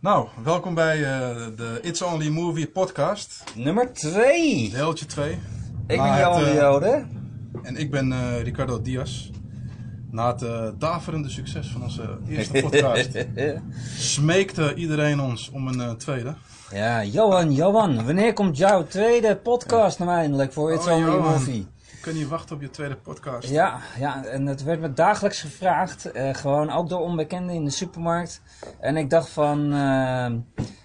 Nou, welkom bij uh, de It's Only Movie podcast. Nummer 2. Deeltje 2. Ik ben Johan de Jode. En ik ben uh, Ricardo Diaz. Na het daverende succes van onze eerste podcast smeekte iedereen ons om een tweede. Ja, Johan, Johan, wanneer komt jouw tweede podcast nou eindelijk voor It's oh, Only Johan. Movie? Kan niet wachten op je tweede podcast. Ja, ja en het werd me dagelijks gevraagd. Uh, gewoon ook door onbekenden in de supermarkt. En ik dacht van, uh,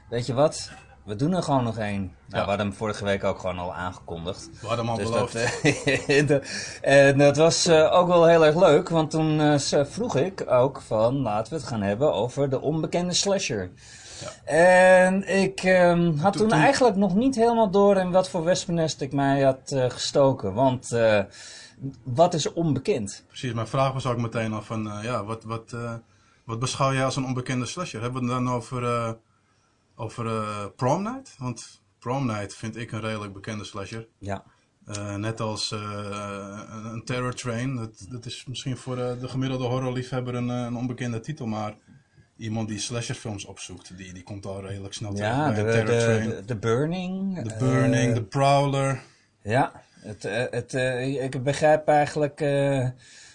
weet je wat, we doen er gewoon nog één. Nou, ja. we hadden hem vorige week ook gewoon al aangekondigd. We hadden hem al dus beloofd. Dat, en dat was uh, ook wel heel erg leuk, want toen vroeg ik ook van, laten we het gaan hebben over de onbekende slasher. En ik um, had toen, eigenlijk nog niet helemaal door in wat voor wespennest ik mij had uh, gestoken. Want uh, wat is onbekend? Precies, mijn vraag was ook meteen al van, uh, ja, wat, wat, wat beschouw jij als een onbekende slasher? Hebben we het dan over, over Prom Night? Want Prom Night vind ik een redelijk bekende slasher. Ja. net als een Terror Train. Dat, dat is misschien voor de gemiddelde horrorliefhebber een, een onbekende titel, maar iemand die slasherfilms opzoekt, die, die komt al redelijk snel ja, terug bij de, de, de, Burning. De Burning, de uh, Prowler. Ja, het, uh, het, uh, ik begrijp eigenlijk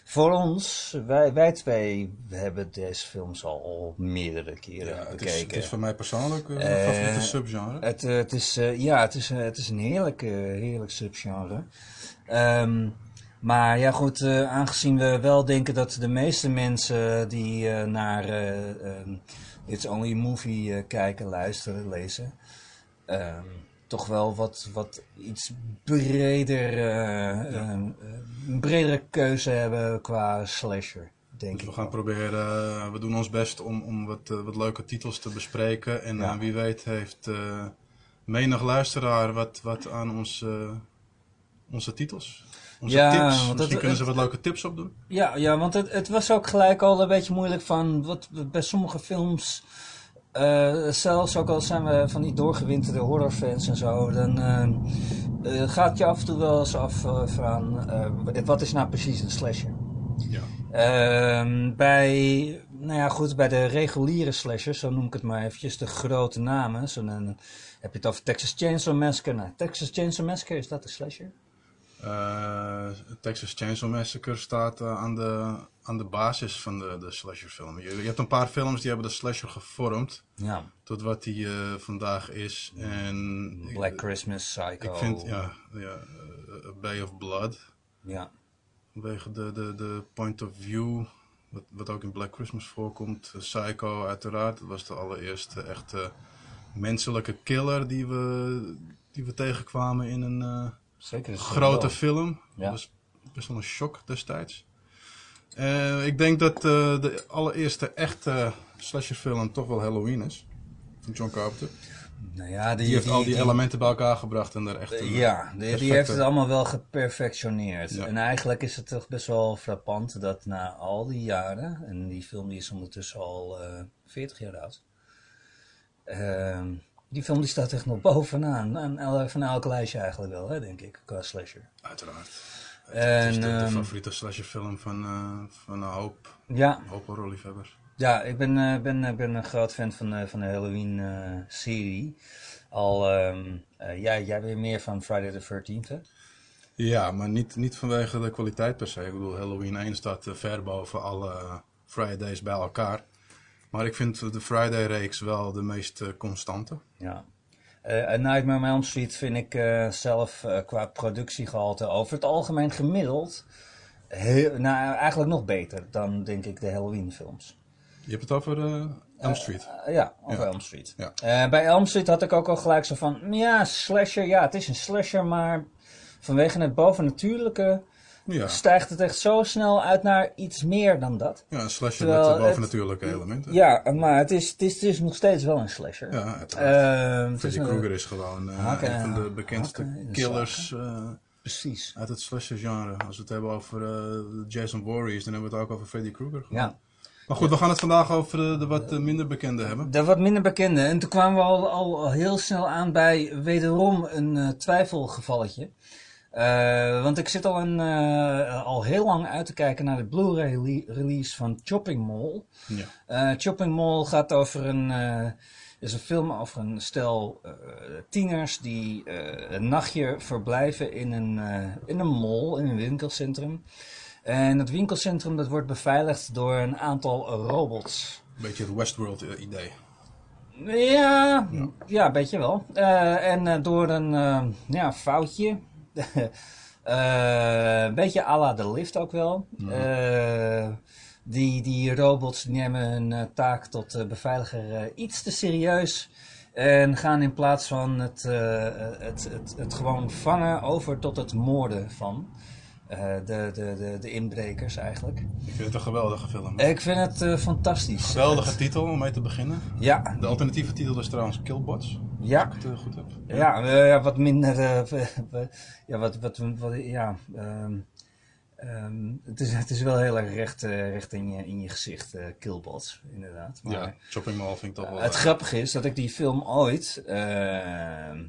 voor ons, wij, wij twee hebben deze films al meerdere keren ja, bekeken. Het is, het is voor mij persoonlijk een favoriete subgenre. Het, het is, ja, het is, het is een heerlijk, heerlijk subgenre. Um, maar ja goed, uh, aangezien we wel denken dat de meeste mensen die uh, naar uh, um, It's Only Movie kijken, luisteren, lezen, um, toch wel wat, wat iets breder, ja. um, een bredere keuze hebben qua slasher. Denk dus ik we gaan proberen, we doen ons best om, om wat, wat leuke titels te bespreken. En ja. wie weet heeft menig luisteraar wat, wat aan ons, onze titels onze ja, tips. Want Misschien kunnen ze wat leuke tips opdoen. Ja, ja want het, het was ook gelijk al een beetje moeilijk van... Wat, bij sommige films... Uh, zelfs ook al zijn we van die doorgewinterde horrorfans en zo... dan uh, uh, gaat je af en toe wel eens af van... wat is nou precies een slasher? Ja. Ehm, bij, nou ja, goed, bij de reguliere slashers, zo noem ik het maar eventjes, de grote namen. Zo dan heb je het over Texas Chainsaw Massacre. Nou, Texas Chainsaw Massacre, is dat een slasher? Uh, Texas Chainsaw Massacre staat uh, aan, de, aan de basis van de, de slasherfilm. Je, je, hebt een paar films die hebben de slasher gevormd ja. tot wat die uh, vandaag is. En Black ik, Christmas, Psycho. Ik vind, ja, ja Bay of Blood. Ja. Vanwege de, de, de point of view, wat, wat ook in Black Christmas voorkomt. Psycho uiteraard, dat was de allereerste echte menselijke killer die we, die we tegenkwamen in een Zeker. Grote film. Ja. Dat was best wel een shock destijds. Uh, ik denk dat uh, de allereerste echte slasherfilm toch wel Halloween is. Van John Carpenter. Nou ja, die, die heeft al die, elementen bij elkaar gebracht en daar echt een, Ja, die, heeft het allemaal wel geperfectioneerd. Ja. En eigenlijk is het toch best wel frappant dat na al die jaren, en die film die is ondertussen al uh, eh, 40 jaar oud, ehm, die film die staat echt nog bovenaan. Aan, van elk lijstje eigenlijk wel, hè, denk ik, qua slasher. Uiteraard. En, het is de, de um, favoriete slasherfilm van, uh, van een hoop, ja. hoop horrorliefhebbers. Ja, ik ben, uh, ben, ben een groot fan van, uh, van de Halloween-serie. Al, um, jij, jij weer meer van Friday the 13th, hè? Ja, maar niet, niet vanwege de kwaliteit per se. Ik bedoel, Halloween 1 staat ver boven alle Fridays bij elkaar. Maar ik vind de Friday-reeks wel de meest uh, constante. Ja. Uh, Nightmare on Elm Street vind ik uh, zelf qua productiegehalte over het algemeen gemiddeld heel, nou, eigenlijk nog beter dan denk ik de Halloween films. Je hebt het over Elm Street? ja, over Elm Street. Ja. bij Elm Street had ik ook al gelijk zo van, ja, slasher, ja, het is een slasher, maar vanwege het bovennatuurlijke ja. stijgt het echt zo snel uit naar iets meer dan dat. Ja, een slasher Terwijl met bovennatuurlijke het, elementen. Ja, maar het is, het, is, het is nog steeds wel een slasher. Ja, uiteraard. Uh, Freddy Krueger is gewoon uh, een van de bekendste killers uh, Precies. uit het slasher genre. Als we het hebben over Jason Voorhees, dan hebben we het ook over Freddy Krueger. Ja. Maar goed, we gaan het vandaag over de, de wat minder bekende hebben. De wat minder bekende. En toen kwamen we al, al heel snel aan bij wederom een twijfelgevalletje. Uh, want ik zit al, een, uh, al heel lang uit te kijken naar de Blu-ray release van Chopping Mall. Ja. Uh, Chopping Mall gaat over een is een film over een stel tieners die een nachtje verblijven in een, in een mall, in een winkelcentrum. En het winkelcentrum dat wordt beveiligd door een aantal robots. Beetje het Westworld idee. Ja, ja, ja, een beetje wel. en door een ja, foutje een beetje à la de lift ook wel. Mhm. die, die robots nemen hun taak tot beveiliger iets te serieus. En gaan in plaats van het, het, het, het gewoon vangen over tot het moorden van. de, de, de, de inbrekers eigenlijk. Ik vind het een geweldige film. Ik vind het uh, fantastisch. Geweldige titel om mee te beginnen. Ja. De alternatieve titel is trouwens Killbots. Ja. Ik het uh, goed heb. Ja, ja, ja wat minder. ja, wat, wat, wat, ja. Um, um, het, is, het is wel heel erg recht, recht in, je, in je gezicht, Killbots, inderdaad. Maar, ja, Shopping Mall vind ik toch wel. het grappige is dat ik die film ooit ehm,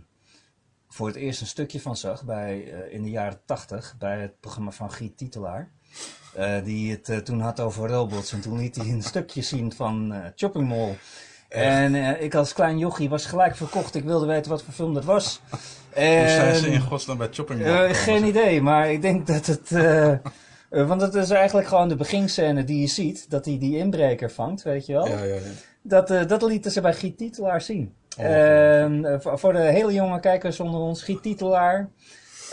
voor het eerst een stukje van zag bij, uh, in de jaren tachtig bij het programma van Giet Titelaar. Uh, die het uh, toen had over robots. En toen liet hij een stukje zien van Shopping Mall. En ik als klein jochie was gelijk verkocht. Ik wilde weten wat voor film dat was. En, Hoe zijn ze in godsnaam bij Shopping Mall? geen idee, maar ik denk dat het... want het is eigenlijk gewoon de beginscène die je ziet. Dat hij die inbreker vangt, weet je wel. Ja, ja, ja. Dat, dat lieten ze bij Giet Titelaar zien. Oh, uh, voor de hele jonge kijkers onder ons, Giet Titelaar.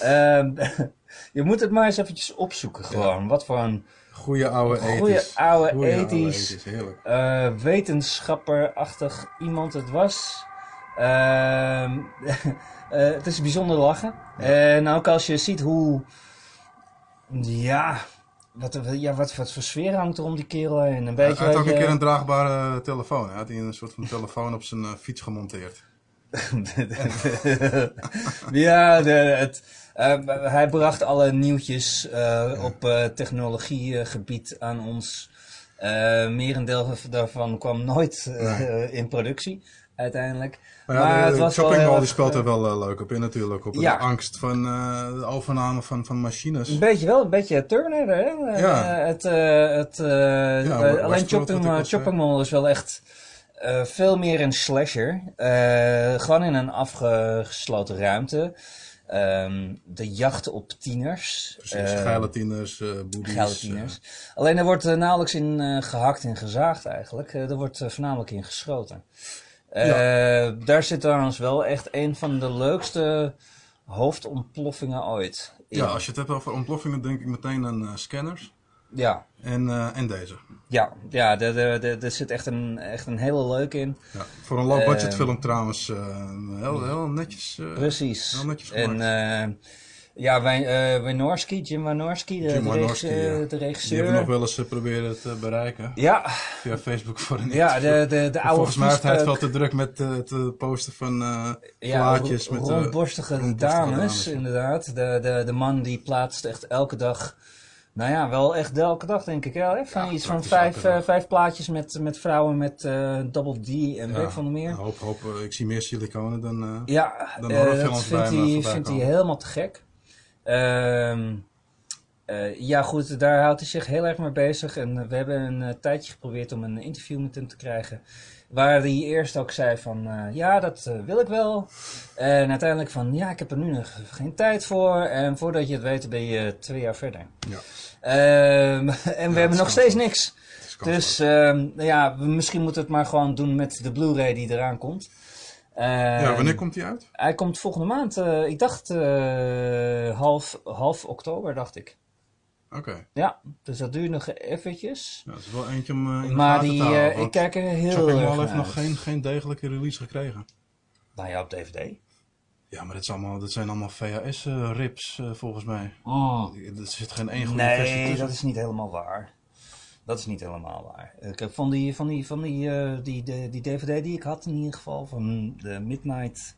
Uh, je moet het maar eens eventjes opzoeken gewoon. Wat voor een... Goeie oude ethisch. Goeie oude Goeie ethisch. Uh, wetenschapperachtig iemand het was. Ehm, het is bijzonder lachen. Ja. En ook als je ziet hoe... Ja, wat, ja, wat, wat voor sfeer hangt er om die kerel heen? Een beetje, hij had ook een keer een draagbare telefoon. Hij had een soort van telefoon op zijn fiets gemonteerd. ja, de, het, uh, hij bracht alle nieuwtjes uh, op technologiegebied aan ons. merendeel daarvan kwam nooit in productie uiteindelijk. Maar, ja, maar de, het was Shopping Mall die speelt er wel uh, leuk op in natuurlijk. Op ja. de angst van uh, de overname van, van machines. Een beetje wel, een beetje Terminator hè. Ja. Uh, het, het, ja, alleen Shopping, Shopping Mall is wel echt veel meer een slasher. gewoon in een afgesloten ruimte. Um, de jacht op tieners. Precies, uh, tieners, uh, boedies. Geile tieners. Alleen er wordt uh, nauwelijks in gehakt en gezaagd eigenlijk. er wordt voornamelijk in geschoten. Ja. Daar zit trouwens wel echt een van de leukste hoofdontploffingen ooit. In. Ja, als je het hebt over ontploffingen denk ik meteen aan scanners. Ja. En, en deze. Ja, ja er zit echt een, echt een hele leuke in. Ja, voor een low-budget uh, film trouwens uh, heel, heel netjes. Uh, precies. Heel netjes gemaakt. En ja, Wynorski, Jim Wynorski, de, Jim de, regisseur, ja. de regisseur. Die hebben nog wel eens proberen te bereiken. Ja. Via Facebook voor een Ja, de, de, de oude Volgens mij heeft hij het wel te druk met het posten van plaatjes. Ja, met rondborstige, rondborstige dames, dames, inderdaad. De, de, de man die plaatst echt elke dag nou ja, wel echt elke dag denk ik. Ja, van ja, iets van vijf, uh, vijf plaatjes met, met vrouwen met uh, double D en ja, weet van de meer. Hoop, hoop, uh, ik zie meer siliconen dan, uh, ja, dan dat vindt hij, vindt hij helemaal te gek. Um, ja goed, daar houdt hij zich heel erg mee bezig. En we hebben een tijdje geprobeerd om een interview met hem te krijgen. Waar hij eerst ook zei van, uh, ja, dat uh, wil ik wel. En uiteindelijk van, ja, ik heb er nu nog geen tijd voor. En voordat je het weet, ben je twee jaar verder. Ja. Um, en we hebben nog steeds niks. Dus um, ja, we, misschien moeten we het maar gewoon doen met de Blu-ray die eraan komt. Um, ja, wanneer komt die uit? Hij komt volgende maand. Uh, ik dacht half, half oktober, dacht ik. Oké. Okay. Ja, dus dat duurt nog eventjes. Ja, dat is wel eentje om uh, in Maar die, houden, uh, ik kijk er heel erg Mall heeft naar nog geen, geen degelijke release gekregen. Nou ja, op DVD. Ja, maar dat, is allemaal, dat zijn allemaal VHS-rips uh, volgens mij. Oh. Er zit geen één goede versie Nee, tussen. dat is niet helemaal waar. Dat is niet helemaal waar. Ik heb van die, van die, van die, uh, die, die, die DVD die ik had in ieder geval, van de Midnight...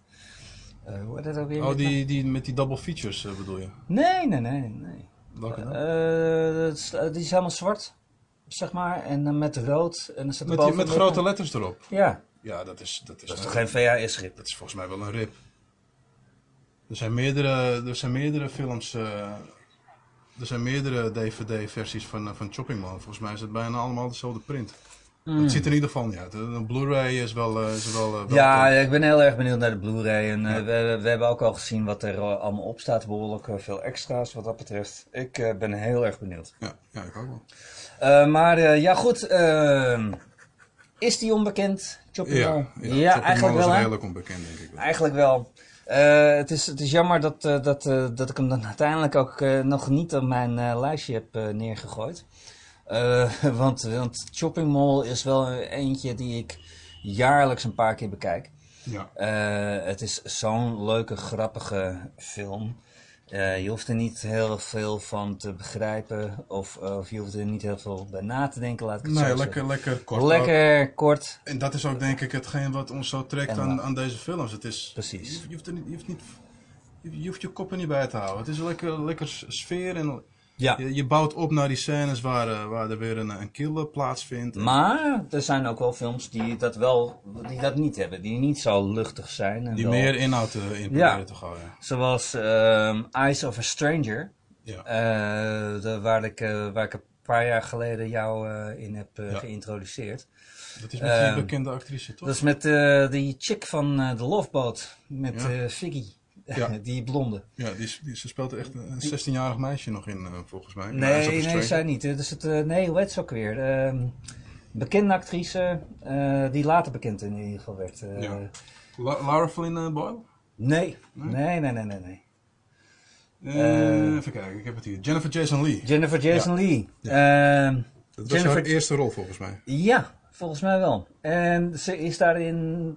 Hoe heet dat ook weer? Oh, die, die met die double features bedoel je? Nee, nee, nee, nee. Welke dan? Uh, die is helemaal zwart, zeg maar, en uh, met rood. En staat met die, met grote letters erop? Ja. Ja, dat is... Dat is, dat is toch geen VHS-rip? Dat is volgens mij wel een rip. Er zijn meerdere, er zijn meerdere films... Uh, er zijn meerdere DVD-versies van, van Chopping Man. Volgens mij is het bijna allemaal dezelfde print. Het ziet er in ieder geval niet uit. Een Blu-ray is wel... Uh, is wel, uh, ja, ik ben heel erg benieuwd naar de Blu-ray. En ja. we, we, hebben ook al gezien wat er allemaal op staat. Behoorlijk veel extra's wat dat betreft. Ik ben heel erg benieuwd. Ja, ja ik ook wel. maar ja, goed. Ehm, is die onbekend? Chopping ja, Mall? Ja, ja Chopping eigenlijk wel. is redelijk onbekend, denk ik wel. Eigenlijk wel. Uh, het, is, het is jammer dat, uh, dat, uh, dat ik hem dan uiteindelijk ook nog niet op mijn lijstje heb neergegooid. want, want Shopping Mall is wel eentje die ik jaarlijks een paar keer bekijk. Ja. het is zo'n leuke, grappige film. Uh, je hoeft er niet heel veel van te begrijpen of, of je hoeft er niet heel veel bij na te denken, laat ik het nee, zo lekker, zeggen. lekker kort. Lekker ook. kort. En dat is ook denk ik hetgeen wat ons zo trekt aan, aan deze films. Het is, Precies. Je, je hoeft er niet, je, hoeft niet, je, je hoeft je kop er niet bij te houden. Het is een lekker, lekker sfeer en Ja. je, je bouwt op naar die scènes waar, eh, waar er weer een, een kill plaatsvindt. Maar er zijn ook wel films die dat wel, die dat niet hebben, die niet zo luchtig zijn. En die wel- meer inhoud eh, in Ja. proberen te gooien. Zoals ehm, Eyes of a Stranger, Ja. eh, de, waar, ik, waar ik een paar jaar geleden jou in heb Ja. geïntroduceerd. Dat is met Ehm, die bekende actrice, toch? Dat is met die chick van The Love Boat, met Ja. Ja. die blonde. Ja, die, is- die, ze speelt echt een een 16-jarig meisje nog in, eh, volgens mij. Nee, nee, zij niet. Dus het, eh, nee, hoe heet ze ook weer? Ehm, bekende actrice, eh, die later bekend in ieder geval werd. Eh, Ja. La- Lara Flynn Boyle? Nee, nee, nee, nee, nee. nee. Eh. even kijken, ik heb het hier. Jennifer Jason Lee. Jennifer Jason Lee. Ehm, Dat was Jennifer- haar eerste rol, volgens mij. ja, volgens mij wel. En ze is daarin.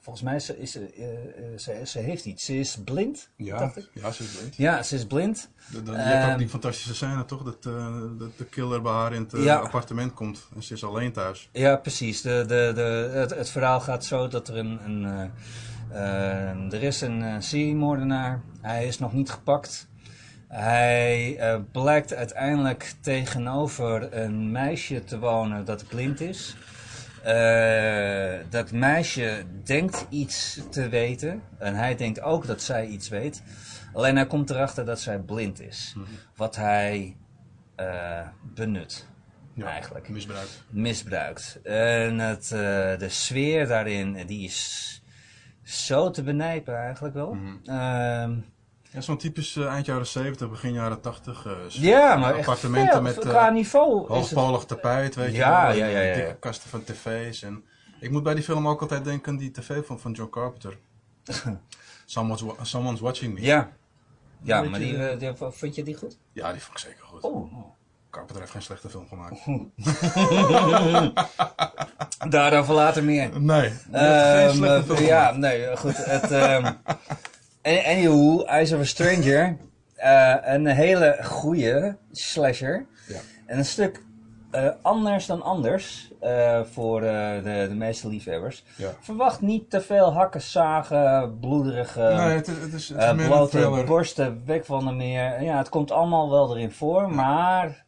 Volgens mij is ze, is ze, eh, eh, ze, ze heeft iets. Ze is blind, Ja, dacht ik. ja ze is blind. Ja, ze is blind. De- de- je hebt Ehm, ook die fantastische scène, toch? Dat, eh, dat de killer bij haar in het Ja. appartement komt. En ze is alleen thuis. Ja, precies. De, de, de, het, het verhaal gaat zo dat er een. een eh, er is een seriemoordenaar. Hij is nog niet gepakt. Hij blijkt uiteindelijk tegenover een meisje te wonen dat blind is. Eh, dat meisje denkt iets te weten. En hij denkt ook dat zij iets weet. Alleen hij komt erachter dat zij blind is. Wat hij eh, benut. Eigenlijk Misbruikt. misbruikt. En het, eh, de sfeer daarin, die is zo te benijpen eigenlijk wel. Ehm, Ja, zo'n typisch eh, eind jaren 70, begin jaren 80. eh, ja, maar echt appartementen veel, met eh, niveau is het... hoogpolig tapijt, weet Ja, je wel. ja, ja, ja, ja. Dikke kasten van tv's. En ik moet bij die film ook altijd denken aan die tv van, van John Carpenter. Someone's, wa- Someone's Watching Me. Ja, ja maar je, die, eh, die, vond je die goed? Ja, die vond ik zeker goed. Oh, Carpenter heeft geen slechte film gemaakt. daarover later meer. Nee, geen Ehm, slechte eh, film ja, nee, goed. Het, ehm anywho, Eyes of a Stranger. eh, een hele goede slasher. Ja. En een stuk eh, anders dan anders eh, voor de, de meeste liefhebbers. Ja. Verwacht niet te veel hakken, zagen, bloederige, Nee, het is, het is, het is blote thriller. borsten, weg van de meer. Ja, het komt allemaal wel erin voor, maar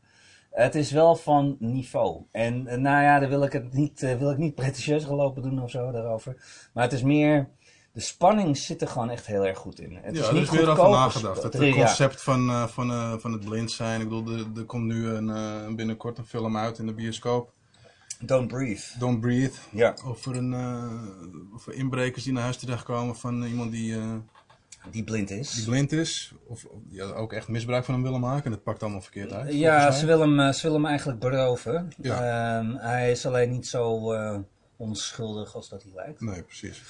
het is wel van niveau. En nou ja, daar wil ik het niet, wil ik niet pretentieus gelopen doen of zo daarover. Maar het is meer, de spanning zit er gewoon echt heel erg goed in. Het Ja, is er niet is weer over nagedacht. Het, Ja. concept van, eh, van, eh, van het blind zijn. Ik bedoel, er, er komt nu een, eh, binnenkort een film uit in de bioscoop. Don't breathe. Don't Breathe. Ja, Over, een, over inbrekers die naar huis terechtkomen van iemand die, die blind is. die blind is. Of of die ook echt misbruik van hem willen maken. En dat pakt allemaal verkeerd uit. Ja, ze mij. wil, hem, ze wil hem eigenlijk beroven. Ja. Ehm, hij is alleen niet zo onschuldig als dat hij lijkt. Nee, precies.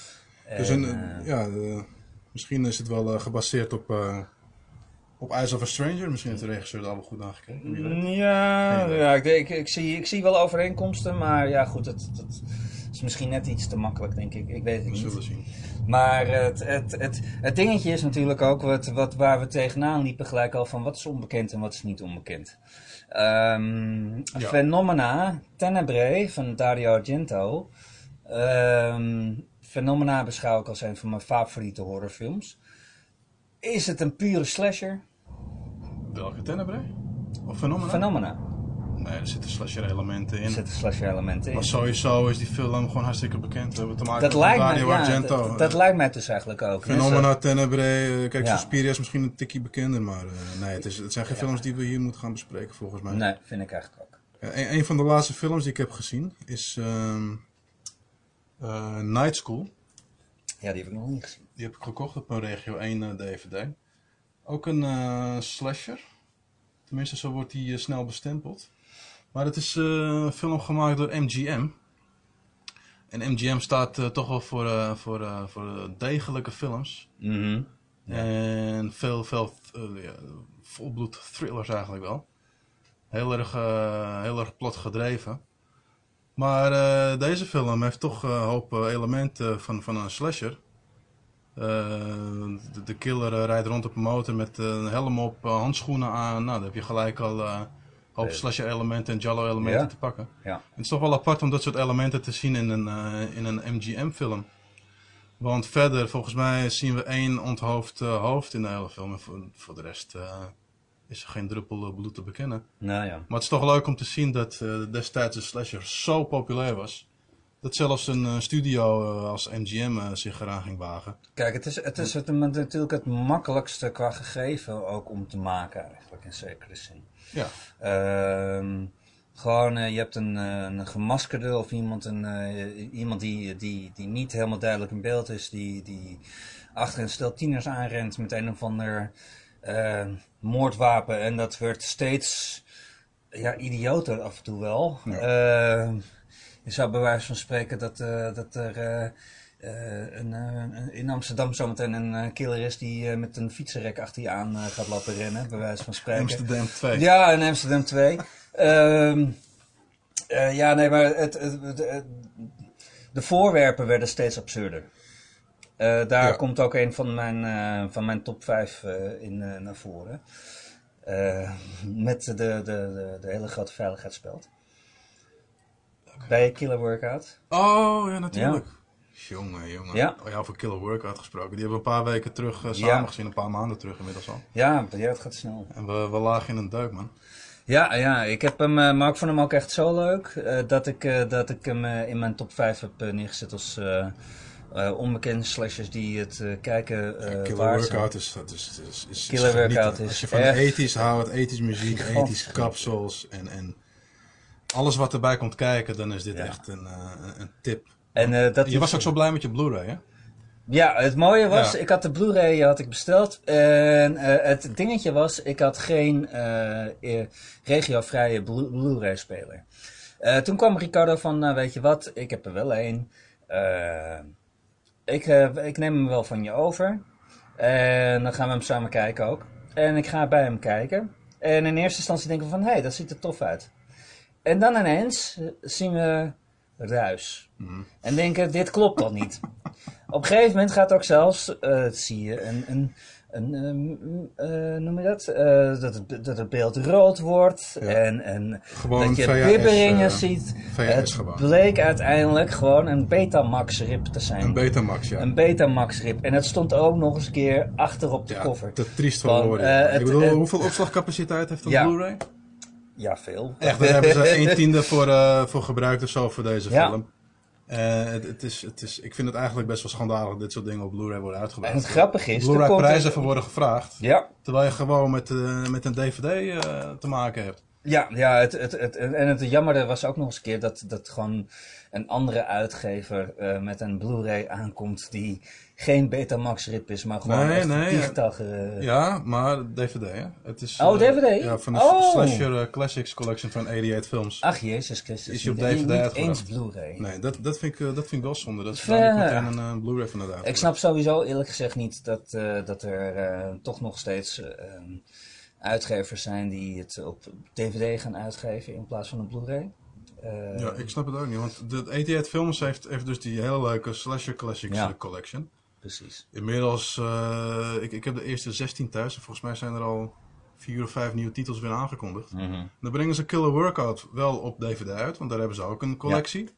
En, dus een, eh, ja, eh, misschien is het wel eh, gebaseerd op, eh op Eyes of a Stranger. Misschien heeft de regisseur er allemaal goed naar gekeken. Ja, ja ik, ik, ik, zie, ik zie wel overeenkomsten, maar ja goed, het, het is misschien net iets te makkelijk denk ik. Ik weet het We niet. zullen zien. Maar het, het, het, het dingetje is natuurlijk ook wat, wat, waar we tegenaan liepen gelijk al van wat is onbekend en wat is niet onbekend. Ehm Ja. Phenomena, Tenebrae van Dario Argento. Ehm Phenomena beschouw ik als een van mijn favoriete horrorfilms. Is het een pure slasher? Welke Tenebrae? Of Phenomena? Phenomena. Nee, er zitten slasher elementen in. Er zitten slasher elementen in. Maar sowieso is die film gewoon hartstikke bekend. We hebben te maken Dat met lijkt, Dario mij, ja, dat, dat lijkt mij dus eigenlijk ook. Phenomena, Tenebrae. eh, Kijk, Ja. Suspiria is misschien een tikkie bekender. Maar eh, nee, het, is, het zijn geen films die we hier moeten gaan bespreken volgens mij. Nee, vind ik eigenlijk ook. een, een van de laatste films die ik heb gezien is ehm, eh, Night School. Ja, die heb ik nog niet gezien. Die heb ik gekocht op een Regio 1 eh, DVD. Ook een eh, slasher. Tenminste, zo wordt die snel bestempeld. Maar het is een film gemaakt door MGM. En MGM staat toch wel voor, voor, voor degelijke films. Mhm. En veel, veel ja, volbloed thrillers eigenlijk wel. Heel erg, heel erg plot gedreven. Maar eh, deze film heeft toch een hoop eh, elementen van, van een slasher. Eh, de, de killer eh, rijdt rond op een motor met eh, een helm op, eh, handschoenen aan. Nou, dan heb je gelijk al eh, een hoop Eh, slasher elementen en Jallo elementen ja. te pakken. Ja. Het is toch wel apart om dat soort elementen te zien in een, eh, in een MGM-film. Want verder, volgens mij, zien we één onthoofd eh, hoofd in de hele film. En voor, voor de rest eh, is er geen druppel eh, bloed te bekennen. Nou ja. Maar het is toch leuk om te zien dat eh, destijds de slasher zo populair was. Dat zelfs een eh, studio als MGM zich eraan ging wagen. Kijk, het is, het is het, natuurlijk het makkelijkste qua gegeven ook om te maken eigenlijk, in zekere zin. Ja, Ehm, gewoon, je hebt een, een gemaskerde of iemand, een, iemand die, die, die niet helemaal duidelijk in beeld is, die, die achter een stel tieners aanrent met een of ander eh, moordwapen. En dat wordt steeds ja, idioter af en toe wel. Ja. Je zou bij wijze van spreken dat, eh, dat er eh, eh, een, eh, in Amsterdam zometeen een eh, killer is die eh, met een fietsenrek achter je aan eh, gaat lopen rennen, bij wijze van spreken. Amsterdam 2. Ja, in Amsterdam 2. Ehm, eh, ja, nee, maar het, het, het- het- de voorwerpen werden steeds absurder. Eh, daar Ja. komt ook een van mijn, eh, van mijn top 5 eh, in naar voren. Met de, de, de, de hele grote veiligheidsspeld. Bij Killer Workout. Oh, ja, natuurlijk. Jongen, jongen. Ja. Oh, ja, over Killer Workout gesproken. Die hebben we een paar weken terug Ja. samen gezien. Een paar maanden terug inmiddels al. Ja, ja, het gaat snel. En we, we lagen in een duik, man. Ja, ja, ik heb hem, maar ik vond hem ook echt zo leuk dat, ik, dat ik hem in mijn top 5 heb neergezet als eh, onbekende slashers die het eh, kijken eh Killer waard zijn. Workout is, dat is, is, is, Killer is. Workout is Als je van echt- ethisch houdt, ethisch muziek, ethisch kapsels en, en alles wat erbij komt kijken, dan is dit Ja. echt een, een- tip. En, dat Je was ook zo blij met je Blu-ray, hè? Ja, het mooie was, Ja. ik had de Blu-ray had ik besteld. En het dingetje was, ik had geen regiovrije Blu- Blu-ray speler. Toen kwam Ricardo van, nou weet je wat, ik heb er wel één. Ik, eh, ik neem hem wel van je over. En dan gaan we hem samen kijken ook. En ik ga bij hem kijken. En in eerste instantie denken we van, hé, hey, dat ziet er tof uit. En dan ineens zien we ruis. Mhm. En denken, dit klopt dan niet. Op een gegeven moment gaat ook zelfs, dat zie je, een, een, noem je dat? Eh, dat, het, dat het beeld rood wordt Ja. en, en Gewoon dat je VHS, bibberingen eh, ziet. VHS het gewoon. bleek uiteindelijk gewoon een Betamax rip te zijn. Een Betamax, ja. Een Betamax rip. En het stond ook nog eens een keer achter op de ja, cover. te triest Van, woorden. eh, ik bedoel, hoeveel opslagcapaciteit heeft een Ja. Blu-ray? Ja, veel. Echt, daar hebben ze een tiende voor, eh, voor gebruikt of zo voor deze Ja. film. Eh, het, het is, het is, ik vind het eigenlijk best wel schandalig dat dit soort dingen op Blu-ray worden uitgebracht. En het grappige is, er Blu-ray prijzen voor worden gevraagd. Ja, Terwijl je gewoon met, eh, met een DVD eh, te maken hebt. Ja, ja het, het, het, en het jammerde was ook nog eens een keer dat, dat gewoon een andere uitgever met een Blu-ray aankomt die geen Betamax rip is, maar gewoon Nee, echt nee, digitaal ge- Ja, maar DVD, hè? Het is, Oh, eh, DVD? Ja, van de Oh. Slasher eh, Classics Collection van 88 Films. Ach, Jezus Christus. Is die op DVD niet eens Blu-ray. Nee, dat, dat, vind ik, eh, dat vind ik wel zonde. Dat is niet meteen een eh, Blu-ray van het Ik snap sowieso eerlijk gezegd niet dat, eh, dat er eh, toch nog steeds eh, uitgevers zijn die het op DVD gaan uitgeven in plaats van een Blu-ray. Eh, Ja, ik snap het ook niet. Want de 88 Films heeft, heeft dus die hele leuke Slasher Classics Ja. eh, Collection. Precies. Inmiddels, eh, ik, ik heb de eerste 16 thuis. En volgens mij zijn er al vier of vijf nieuwe titels weer aangekondigd. Mhm. Dan brengen ze Killer Workout wel op DVD uit, want daar hebben ze ook een collectie.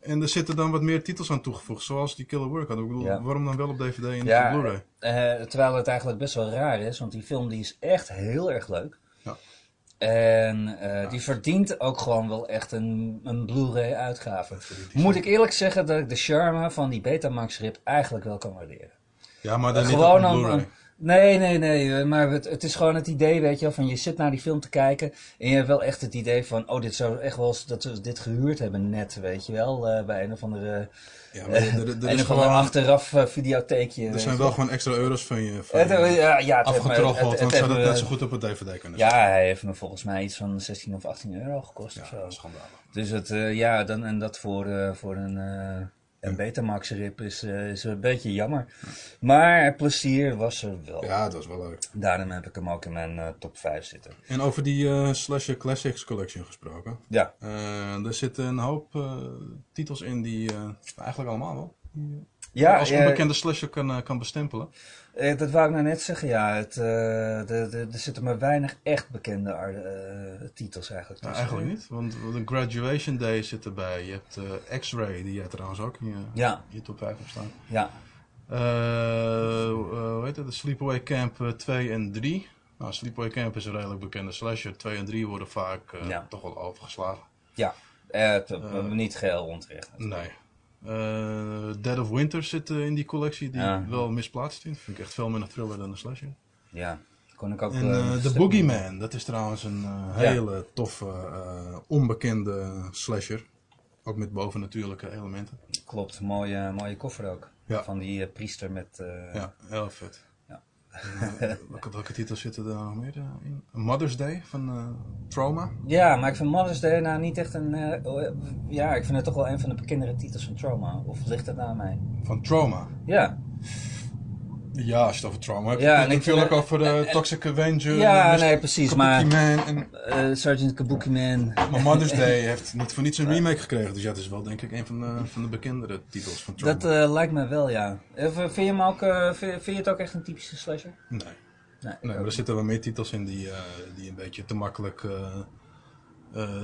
En er zitten dan wat meer titels aan toegevoegd, zoals die Killer Workout. Ik bedoel, Ja. waarom dan wel op DVD en Ja, Blu-ray? eh, terwijl het eigenlijk best wel raar is, want die film die is echt heel erg leuk. En eh, die verdient ook gewoon wel echt een, een Blu-ray uitgave. Moet ik eerlijk zeggen dat ik de charme van die Betamax rip eigenlijk wel kan waarderen. Ja, maar dan niet Gewoon op om- Nee, nee, nee. eh, Maar het, het is gewoon het idee, weet je wel, van je zit naar die film te kijken en je hebt wel echt het idee van, oh, dit zou echt wel eens, dat we dit gehuurd hebben net, weet je wel, eh, bij een of andere, Ja, maar er, er, er een is of andere gewoon, achteraf eh, videotheekje. er zijn je wel gewoon extra euro's van je, van Het, eh, ja, ja, afgetroggeld, want het me- net zo goed op het DVD kunnen zetten. Ja, hij heeft me volgens mij iets van 16 of 18 euro gekost Ja, of zo. schandalig. Dus het, eh, ja, dan, en dat voor, eh, voor een, eh een Betamax rip is, eh, is een beetje jammer. Maar het plezier was er wel. Ja, dat was wel leuk. Daarom heb ik hem ook in mijn eh, top 5 zitten. En over die eh Slasher Classics Collection gesproken. Ja, Eh, er zitten een hoop eh, titels in die, eh, eigenlijk allemaal wel, ja als onbekende slasher kan, kan bestempelen. Eh, dat wou ik nou net zeggen. Ja, het, eh, de, de, er zitten maar weinig echt bekende eh, titels eigenlijk Nou, eigenlijk niet, want de Graduation Day zit erbij. Je hebt X-Ray, die jij trouwens ook in je, Ja, in je top 5 hebt staan. ja. Hoe heet het? De Sleepaway Camp eh, 2 en 3. Nou, Sleepaway Camp is een redelijk bekende slasher. 2 en 3 worden vaak Ja. toch wel overgeslagen. Ja, eh, niet geheel onterecht. Nee. Eh, Dead of Winter zit eh, in die collectie die Ja. wel misplaatst vind. Vind ik echt veel meer een thriller dan een slasher. Ja, kon ik ook... En eh, The Boogeyman, dat is trouwens een Ja. hele toffe, onbekende slasher. Ook met bovennatuurlijke elementen. Klopt, mooie, mooie koffer ook. Ja. Van die priester met... Ja, heel vet. Welke, welke titels zitten er nog meer eh, in? Mother's Day van eh, Trauma. Ja, maar ik vind Mother's Day nou niet echt een... eh, ja, ik vind het toch wel een van de bekendere titels van Trauma. Of ligt het nou aan mij? Van Trauma. Ja, Ja, als je het over Trauma hebt. Ja, en ik natuurlijk vind- over de Toxic Avenger. Ja, Mr. nee, precies, Kabuki maar- Man en, eh, Sergeant Kabuki Man. maar Mother's Day heeft niet voor niets een remake gekregen. Dus ja, het is wel denk ik een van de, van de bekendere titels van Trauma. Dat eh, lijkt me wel, ja. Eh, vind, je hem ook, eh, vind, je het ook echt een typische slasher? Nee. Nee, Nee, maar er zitten wel meer titels in die, eh, die een beetje te makkelijk eh eh,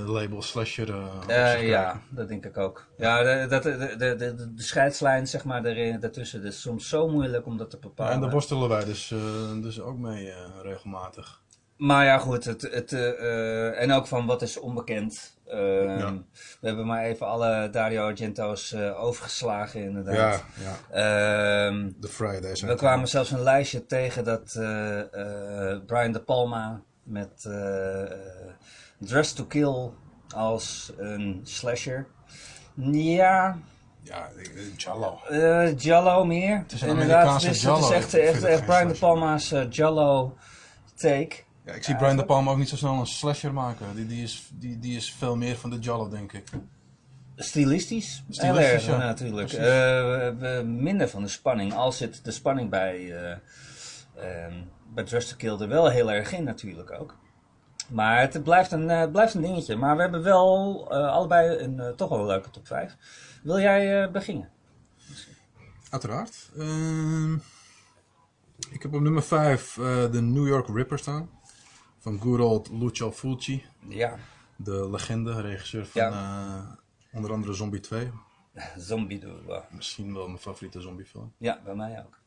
label slasher eh, Eh, ja, dat denk ik ook. Ja, de, dat- de, de, de, de, de scheidslijn zeg maar, erin, daartussen is soms zo moeilijk om dat te Ja, bepalen. en daar worstelen wij dus, eh, dus ook mee eh, regelmatig. Maar ja, goed. Het, het, eh, eh, en ook van wat is onbekend. Ehm, Ja. We hebben maar even alle Dario Argento's eh, overgeslagen, inderdaad. Ja, ja. Ehm, De Fridays. we kwamen zelfs een lijstje tegen dat eh, eh, Brian De Palma met eh eh, Dress to Kill als een slasher. Ja, Ja, eh, Jallo. eh Jallo meer. is een Inderdaad, Amerikaanse het is. Het echt, echt, het echt Brian De. Palma's eh, Jallo take. Ja, ik zie Brian De Palma ook niet zo snel een slasher maken. Die, die, is, die, die is veel meer van de Jallo, denk ik. Stilistisch, Stilistisch, ja. natuurlijk. Eh, we- minder van de spanning. Al zit de spanning bij, eh ehm, bij Dress to Kill er wel heel erg in natuurlijk ook. Maar het blijft een, eh, blijft een dingetje. Maar we hebben wel eh, allebei een eh, toch wel een leuke top 5. Wil jij beginnen? Uiteraard. Ehm, ik heb op nummer 5 de New York Ripper staan. Van good old Lucio Fulci. Ja, De legende, regisseur van Ja. onder andere Zombie 2. Zombie doen we. Misschien wel mijn favoriete zombiefilm. Ja, bij mij ook.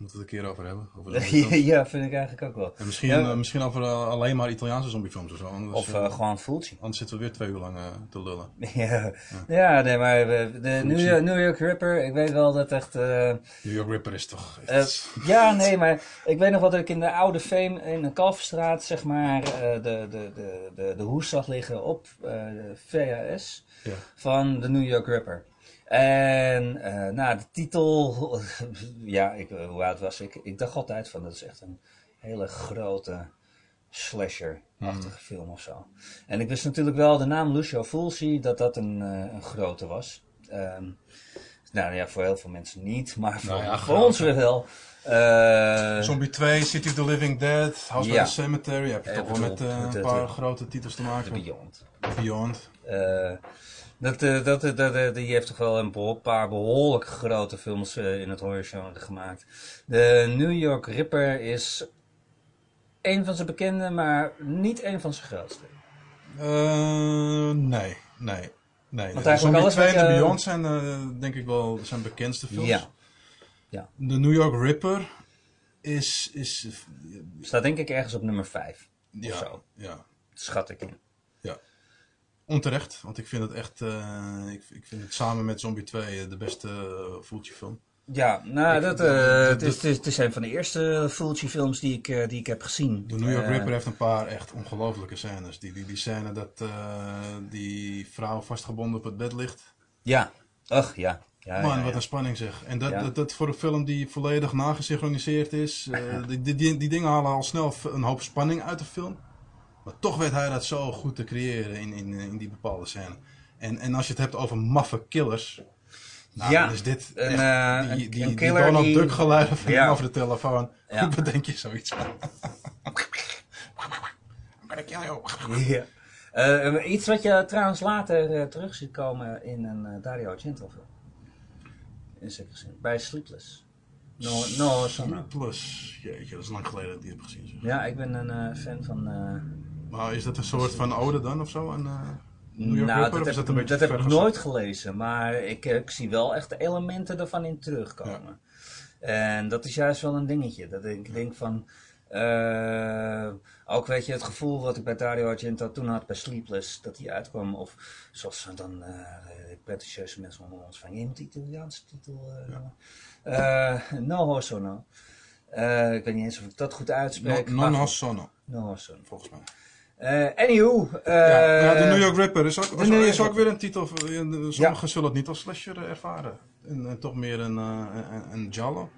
Moeten we het een keer over hebben. Over ja, vind ik eigenlijk ook wel. En misschien, Ja. eh, misschien over eh, alleen maar Italiaanse zombiefilms of zo. Anders, Of eh, eh, gewoon Fulci. anders zitten we weer twee uur lang te lullen. Ja, ja nee, maar de New York, New York Ripper, ik weet wel dat echt... New York Ripper is toch... Ja, nee, maar ik weet nog wat ik in de oude Fame in de Kalverstraat, zeg maar, de, de, de, de, de hoes zag liggen op VHS ja. van de New York Ripper. En nou, de titel, ja, ik, eh, hoe oud was ik? Ik dacht altijd van, dat is echt een hele grote slasher-achtige film of zo. En ik wist natuurlijk wel de naam Lucio Fulci, dat dat een, eh, een grote was. Ehm, nou ja, voor heel veel mensen niet, maar voor, Nou ja, voor ons weer wel. Eh, Zombie 2, City of the Living Dead, House by the Cemetery. Heb je toch wel met eh, een paar grote titels te The maken. Beyond. Beyond. Eh, dat, dat, dat, dat- die heeft toch wel een paar behoorlijk grote films in het horrorgenre gemaakt. De New York Ripper is een van zijn bekende, maar niet een van zijn grootste. Nee, nee. Nee, Want de eigenlijk Zombie alles 2 wat en je- Beyond zijn denk ik wel zijn bekendste films. Ja. Ja. De New York Ripper is... is Staat denk ik ergens op nummer 5. ja, zo. ja, Schat ik in. ja. Onterecht, want ik vind het echt... eh, ik, ik vind het samen met Zombie 2 de beste uh, Fulci film. Ja, nou, Ik- dat, de- eh, de- het, is, de- het is- een van de eerste Fulci films die ik, eh, die ik heb gezien. De New York Eh, Ripper heeft een paar echt ongelofelijke scènes. Die, die, die scène dat eh, die vrouw vastgebonden op het bed ligt. Ja, ach ja. Ja Man, ja, wat een spanning zeg. En dat, dat, dat voor een film die volledig nagesynchroniseerd is. eh, die, die, die, die dingen halen al snel een hoop spanning uit de film. Maar toch weet hij dat zo goed te creëren in, in, in die bepaalde scène. En, en als je het hebt over maffe killers. Nou, Ja, is dit een, eh, die, een- die, een die killer Donald die- Duck geluiden van Ja. over de telefoon. Hoe bedenk je zoiets? Jou? Ja. Eh, iets wat je trouwens later terug ziet komen in een Dario Argento film. In zekere zin. Bij Sleepless. No, no. Plus, jeetje, dat is lang geleden dat ik die heb gezien. Zeg. Ja, ik ben een eh, fan van... eh, Maar is dat een soort van ode dan of zo? Een, eh, New York nou, Ripper, dat heb, dat heb ik nooit gelezen, maar ik, ik zie wel echt elementen ervan in terugkomen. En dat is juist wel een dingetje. Dat ik denk van. Ook weet je, het gevoel wat ik bij Dario Argento toen had bij Sleepless, dat hij uitkwam. Of zoals ze dan eh pretentieuze mensen onder ons van, je moet titel. eh eh, no Hoso No. Eh, ik weet niet eens of ik dat goed uitspreek. Maar non goed. sono, No No. volgens mij. Eh, anywho. eh, ja, ja, de New York Ripper is ook, is weer een titel. eh, Sommigen zullen het niet als slasher eh, ervaren. En, en toch meer een, eh, een, een. Maar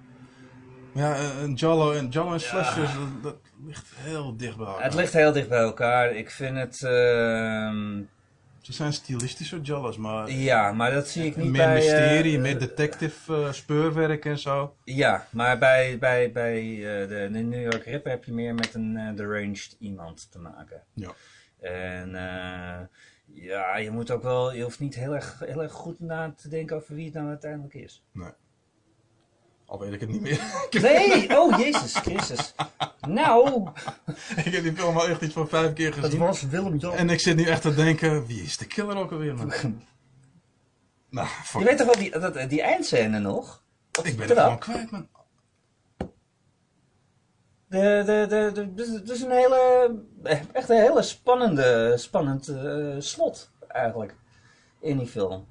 Ja, eh, een Giallo en, Giallo en slasher, dat ligt heel dicht bij elkaar. Het ligt heel dicht bij elkaar. Ik vind het. ehm, Ze zijn stilistische Giallo's, maar ja, maar dat zie ik niet meer bij. mysterie, eh, meer detective eh, speurwerk en zo. Ja, maar bij, bij, bij eh, de, de New York Ripper heb je meer met een deranged iemand te maken. Ja. En eh, ja, je moet ook wel, je hoeft niet heel erg, heel erg goed na te denken over wie het nou uiteindelijk is. Nee. Al weet ik het niet meer. Nee, oh Jezus Christus. Nou, ik heb die film al echt iets van vijf keer dat gezien. was Willem Jan. En ik zit nu echt te denken, wie is de killer ook alweer, man? nou, fuck. Je weet toch wel die, dat, die eindscène nog? ik ben het gewoon kwijt, man. De, de, de, de, dus het is een hele, echt een hele spannende, spannend eh, slot eigenlijk in die film.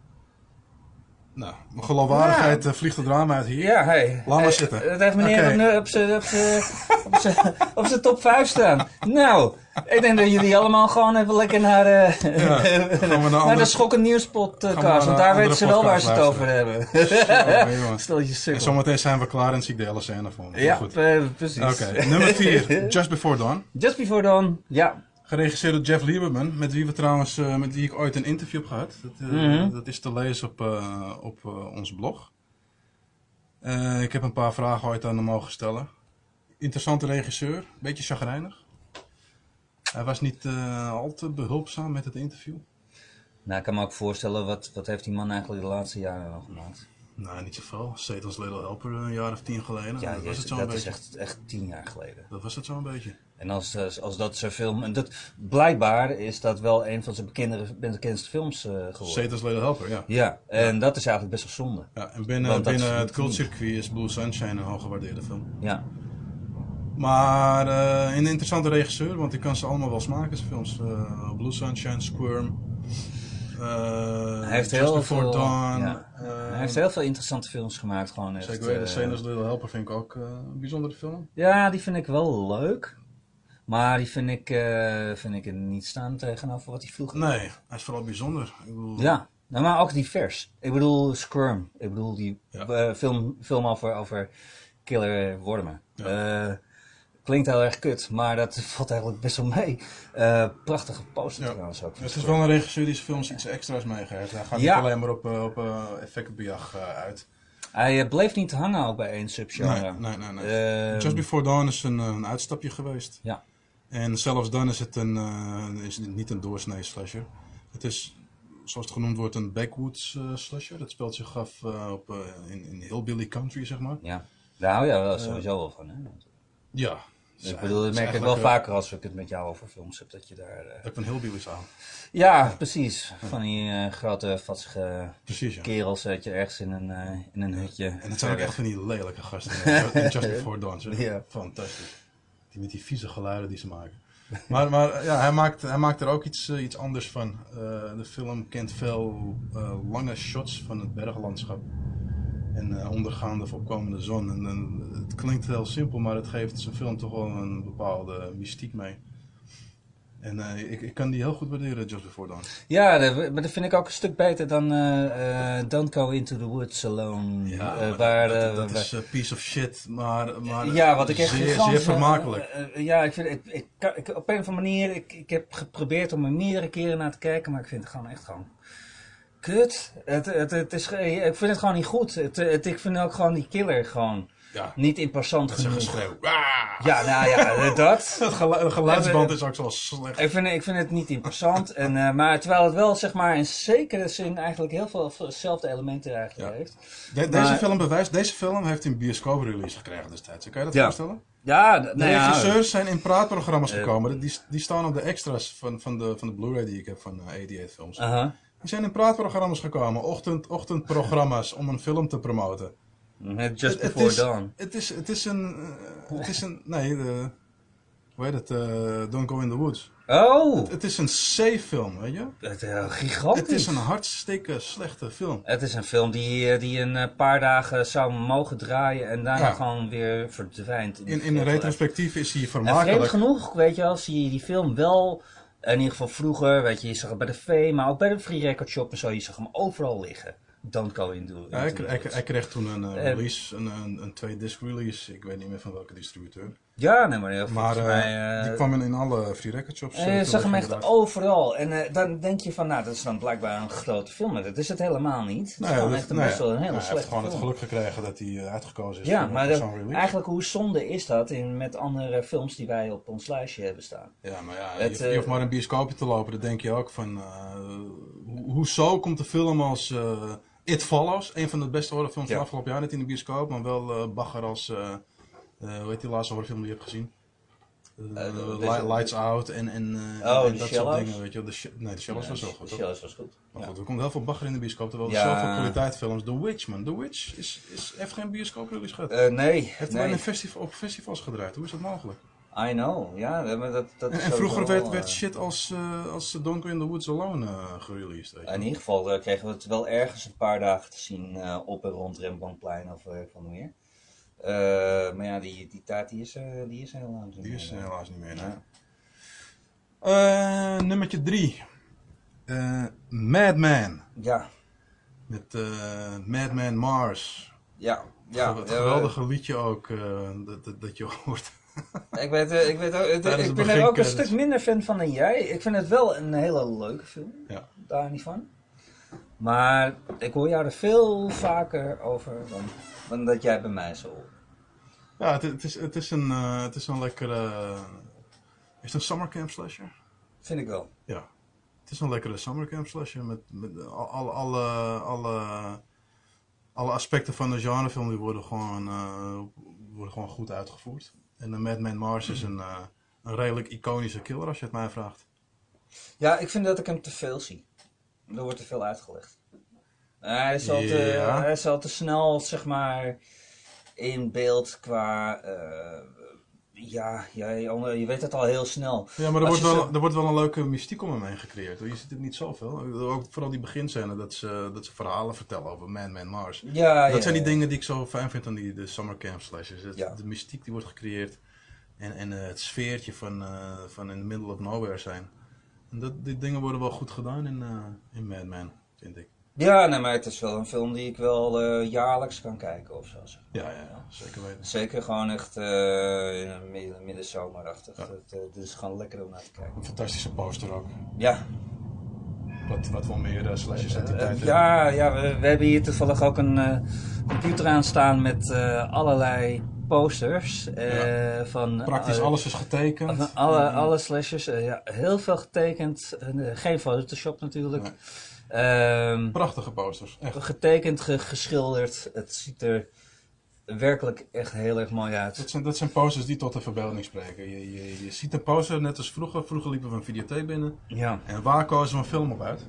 Nou, mijn geloofwaardigheid eh, vliegt het raam uit hier. Ja, hey. Laat maar Eh, zitten. Dat heeft meneer op- zijn op zijn- op zijn- op zijn top 5 staan. Nou, ik denk dat jullie allemaal gewoon even lekker naar, we naar naar de andere- Schokken Nieuws Gaan we podcast. naar Want daar weten ze wel waar ze het over hebben. Jongen. Stel je En sukkel. zometeen zijn we klaar en zie ik de hele scène voor me. Ja, goed. precies. Oké, nummer 4. Just Before Dawn. Just Before Dawn, ja. Geregisseerd door Jeff Lieberman, met wie we trouwens, eh, met wie ik ooit een interview heb gehad. Dat, eh, Mhm. dat is te lezen op, eh, op eh, ons blog. Eh, ik heb een paar vragen ooit aan hem mogen stellen. Interessante regisseur, beetje chagrijnig. Hij was niet eh, al te behulpzaam met het interview. Nou, ik kan me ook voorstellen, wat, wat heeft die man eigenlijk de laatste jaren nog gemaakt? Nou, niet zoveel. Satan's Little Helper een jaar of tien geleden. Ja, dat was het zo'n dat is echt, echt tien jaar geleden. Dat was het zo'n beetje. En als, als, als dat zijn film... En dat, blijkbaar is dat wel een van zijn bekendere, bekendste films eh, geworden. Satan's Little Helper, ja. Ja, en dat is eigenlijk best wel zonde. ja en binnen, binnen het cultcircuit is Blue Sunshine een hooggewaardeerde film. Ja. Maar eh, een interessante regisseur, want ik kan ze allemaal wel smaken, zijn films. Eh, Blue Sunshine, Squirm. eh, Hij heeft Just heel Before veel... Dawn. ja. eh, Hij heeft heel veel interessante films gemaakt, gewoon echt. Zeker weten, eh, Satan's Little Helper vind ik ook eh, een bijzondere film. Ja, die vind ik wel leuk. Maar die vind ik, eh, vind ik niet staan tegenover wat hij vroeger Nee, hij is vooral bijzonder. Ik bedoel, Ja, nou, maar ook divers. Ik bedoel Squirm. Ik bedoel die Ja. eh, film, film over, over killer wormen. Eh, klinkt heel erg kut, maar dat valt eigenlijk best wel mee. Prachtige poster Ja. trouwens ook. Het is wel een regisseur die zijn films iets extra's meegeeft. Hij gaat niet alleen maar op, op effectbejag eh, uit. Hij bleef niet hangen ook bij één subgenre. Nee, nee, nee. nee. Ehm, Just Before Dawn is een, een uitstapje geweest. Ja. En zelfs dan is het een, eh, is het niet een doorsnee slasher. Het is, zoals het genoemd wordt, een backwoods eh, slasher. Dat speelt zich af eh, op, in, in hillbilly country, zeg maar. Ja, daar hou je wel sowieso wel van. Hè? Ja. ik bedoel, dat merk ik wel vaker als ik het met jou over films heb, dat je daar... Dat ik van hillbillies hou. Ja, precies. Van die grote, vatsige Precies, ja. kerels dat je ergens in een, in een hutje... En het zijn ook echt van die lelijke gasten. in Just Before Dawn. Ja. Fantastisch. Die met die vieze geluiden die ze maken. Maar, maar ja, hij maakt, hij maakt er ook iets, eh, iets anders van. Eh, de film kent veel eh, lange shots van het berglandschap. En ondergaande of opkomende zon. En, en, het klinkt heel simpel, maar het geeft zijn film toch wel een bepaalde mystiek mee. En uh, ik, ik kan die heel goed waarderen, Just Before Dawn. Ja, dat, maar dat vind ik ook een stuk beter dan uh, Don't Go Into The Woods Alone. Ja, waar, dat, dat is een piece of shit, maar, maar ja, wat ik echt zeer, zeer vermakelijk. ja, ik vind, ik, ik, ik, op een of andere manier, ik, ik heb geprobeerd om er meerdere keren naar te kijken, maar ik vind het gewoon echt gewoon kut. Het, het, het is, ik vind het gewoon niet goed. Het, het, ik vind ook gewoon die killer gewoon ja. niet dat genoeg. Dat geschreeuw. Ja, nou ja, dat. het gelu geluidsband is ook zo slecht. Ik vind, ik vind het niet interessant. en, uh, maar terwijl het wel, zeg maar, in zekere zin eigenlijk heel veel dezelfde elementen eigenlijk ja. heeft. De, deze maar, film bewijst, deze film heeft een bioscoop release gekregen destijds. Kan je dat ja. voorstellen? Ja, de nou regisseurs zijn in praatprogramma's uh, gekomen. Die, die staan op de extras van, van de, van de Blu-ray die ik heb van uh, 88 films. Uh -huh. Die zijn in praatprogramma's gekomen, ochtend, ochtendprogramma's om een film te promoten. Just Before is, Dawn. Het is, het is een, uh, het is een, nee, de, hoe heet het, uh, Don't Go in the Woods. Oh! Het, het is een C-film, weet je? Het is uh, gigantisch. Het is een hartstikke slechte film. Het is een film die, die een paar dagen zou mogen draaien en daarna ja. gewoon weer verdwijnt. In, in, retrospectief is hij vermakelijk. En genoeg, weet je zie je die film wel, in ieder geval vroeger, weet je, je zag het bij de V, maar ook bij de Free Record Shop en zo, je zag hem overal liggen. Don't go into, into ja, hij, kreeg toen een uh, release, een, een, een twee-disc release. Ik weet niet meer van welke distributeur. Ja, nee, maar, maar uh, mij, uh, die kwam in, in alle free record shops. En je zag hem echt inderdaad. overal. En dan denk je van, nou, dat is dan blijkbaar een grote film. Maar dat is het helemaal niet. Het is dat, echt een nee, best wel een hele hij heeft gewoon film. het geluk gekregen dat hij uitgekozen is ja, voor maar dat, eigenlijk hoe zonde is dat in, met andere films die wij op ons lijstje hebben staan. Ja, maar ja, Het, je, je hoeft maar een bioscoopje te lopen. Dan denk je ook van, ho hoezo komt de film als... It Follows, een van de beste horrorfilms van afgelopen jaar, niet in de bioscoop, maar wel eh bagger als, eh, hoe heet die laatste horrorfilm die je hebt gezien? Lights Out en, en, Oh, en dat Shallows? soort dingen, weet je. De nee, de Shallows was wel goed. De. Shallows was goed. Maar Ja. goed, er komt heel veel bagger in de bioscoop, terwijl er Ja. zoveel kwaliteitfilms. The Witch, man. The Witch is, is, heeft geen bioscoop release gehad. Eh, nee, heeft nee. alleen een festiv op festivals gedraaid. Hoe is dat mogelijk? I know, ja, maar dat, dat En, vroeger werd, werd eh, shit als, eh als Don't Go in the Woods Alone eh gereleased. In ieder geval kregen we het wel ergens een paar dagen te zien op en rond Rembrandtplein of van meer. Maar ja, die, die taart die is, die is helaas niet Die is meer. helaas niet meer. nee. Ja. Eh, nummertje drie. Eh, Madman. Ja, Met Madman Mars. ja, ja. het geweldige liedje ook dat, dat, dat je hoort. Ik weet, eh, ik weet ook, ik ben er ook een stuk minder fan van dan jij. Ik vind het wel een hele leuke film. Ja. Daar niet van. Maar ik hoor jou er veel vaker over dan, dan dat jij bij mij zo hoort. Ja, het, het, is, het, is een, eh, het is een lekkere... is het een summercamp slasher? Vind ik wel. Ja. Het is een lekkere summercamp slasher met, met al- alle, alle, alle, alle aspecten van de genrefilm die worden gewoon, eh, worden gewoon goed uitgevoerd. En de Madman Mars is een, eh, een redelijk iconische killer als je het mij vraagt. Ja, ik vind dat ik hem te veel zie. Er wordt te veel uitgelegd. Hij is al te, Ja. hij is al te snel, zeg maar, in beeld qua... eh, ja, ja, je, je weet het al heel snel. Ja, maar er wordt, wel, zo- er wordt wel een leuke mystiek om hem heen gecreëerd. hoor. Je ziet het niet zoveel. Ook vooral die beginscène dat ze, dat ze verhalen vertellen over Man, Man, Mars. Ja, dat ja, zijn die ja. dingen die ik zo fijn vind aan die de summercamp slashers. Het- Ja. De mystiek die wordt gecreëerd. En, en eh, het sfeertje van, eh, van in the middle of nowhere zijn. En dat, die dingen worden wel goed gedaan in, eh in Mad Men, vind ik. Ja, nee, maar het is wel een film die ik wel eh, jaarlijks kan kijken of zo. zeg. Ja, ja, ja zeker weten. Zeker gewoon echt eh in een midden, middenzomerachtig. Ja. Het, eh, het is gewoon lekker om naar te kijken. Een fantastische poster ook. Ja, Wat, wat wel meer uh, Eh, hebben. ja, ja we, we hebben hier toevallig ook een eh, computer aan staan met eh, allerlei posters. eh, van, Praktisch eh, alles is getekend. Van alle, alle slashers. eh, ja, heel veel getekend. Eh, geen Photoshop natuurlijk. Nee. Ehm, Prachtige posters. Echt. getekend, ge- geschilderd. Het ziet er werkelijk echt heel erg mooi uit. Dat zijn, dat zijn posters die tot de verbeelding spreken. Je, je, je ziet een poster net als vroeger. Vroeger liepen we een videotheek binnen. Ja. En waar kozen we een film op uit?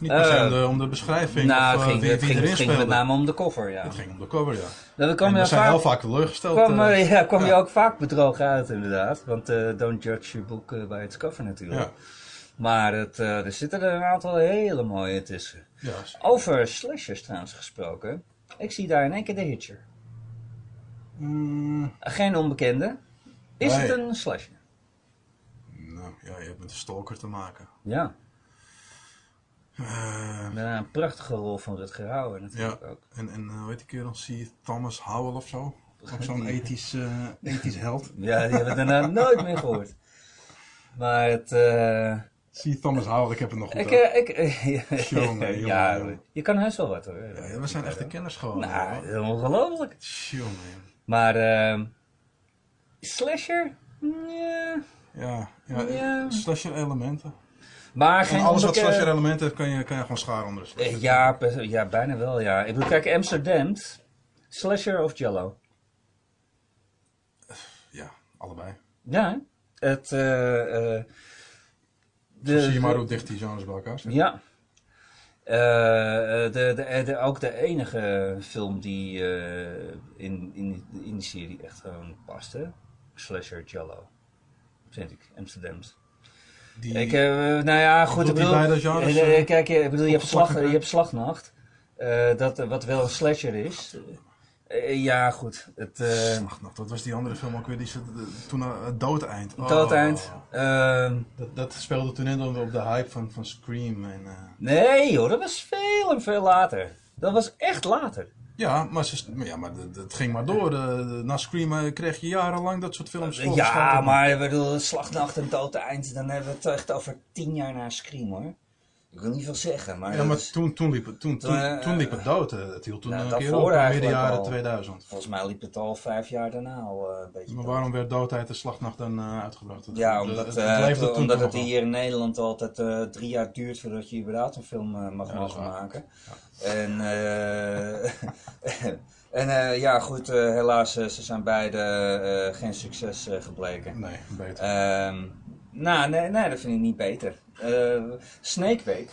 Niet per se Eh, om, de, om de beschrijving Nou, of het eh, ging, wie, het wie ging, ging met name om de cover, ja. Het ging om de cover, ja. Dan En kwam we je zijn vaak, heel vaak teleurgesteld. kwam, eh, ja, kwam je ook vaak bedrogen uit, inderdaad. Want eh, don't judge your book by its cover natuurlijk. ja. Maar het, eh, er zitten er een aantal hele mooie tussen. Ja, Over slashers trouwens gesproken. Ik zie daar in één keer de Hitcher. Mm, Geen onbekende. Is Nee. het een slasher? nou, ja, je hebt met een stalker te maken. Ja. Eh, Met een prachtige rol van Rutger Hauer natuurlijk ook. en, en eh, hoe heet die kerel? Zie Thomas Howell of zo? Ook zo'n ethisch, eh ethisch held. Ja, die hebben we daarna nooit meer gehoord. Maar het... eh, Zie Thomas Howell, ik heb het nog goed. ik, eh, ik, eh, Jongen, ja, jongen. je kan heus wel wat hoor. Ja, we zijn echte kenners gewoon. Nou, hoor. ongelooflijk. Jongen. Maar ehm slasher? Ja. Ja, ja, Ja. slasher elementen. Maar geen En alles wat slasher elementen heeft, kan je, kan je gewoon scharen onder de slasher. Eh, Ja, ja, bijna wel, ja. Ik bedoel, kijk, Amsterdam, slasher of jello? Ja, allebei. Ja, hè? het... eh eh Zo zie je maar hoe dicht die genres bij elkaar zijn. Ja. Eh, eh, de, de, de, ook de enige film die eh, in, in, in die serie echt gewoon paste. Slasher Jello. Vind ik, Amsterdam. Die, Ik, eh, nou ja, goed. Ik bedoel, genres, eh, eh, kijk, ik bedoel, je hebt, slag, je hebt Slagnacht. eh, dat, eh, wat wel een slasher is. Eh, ja, goed. Het, Wacht nog, dat was die andere film ook weer, die ze eh, toen uh, Doodeind. Oh. Doodeind. Ehm, Dat, dat speelde toen in op de hype van, van Scream. En, nee hoor, dat was veel en veel later. Dat was echt later. ja, maar, ze, ja, maar het- ging maar door. De, de- na Scream kreeg je jarenlang dat soort films. Ja, maar ik bedoel, Slagnacht en Dood Eind, dan hebben we het echt over tien jaar na Scream hoor. Ik wil niet veel zeggen, maar, Ja, maar is- toen, toen, liep het, toen, toen, Toen, eh, toen liep het dood. eh, Het hield toen nou, een keer daarvoor op, midden jaren al. 2000. volgens mij liep het al vijf jaar daarna al eh, een beetje. Maar dood. waarom werd Doodheid de Slagnacht dan eh, uitgebracht? Het- Ja, omdat, het, eh, omdat het hier in Nederland altijd eh, drie jaar duurt voordat je überhaupt een film eh, mag Ja, mogen maken. En, eh, en eh, ja, goed, eh, helaas, eh, ze zijn beide eh, geen succes eh, gebleken. Nee, beter. Ehm, nou, nee, nee, dat vind ik niet beter. Eh Snake Week.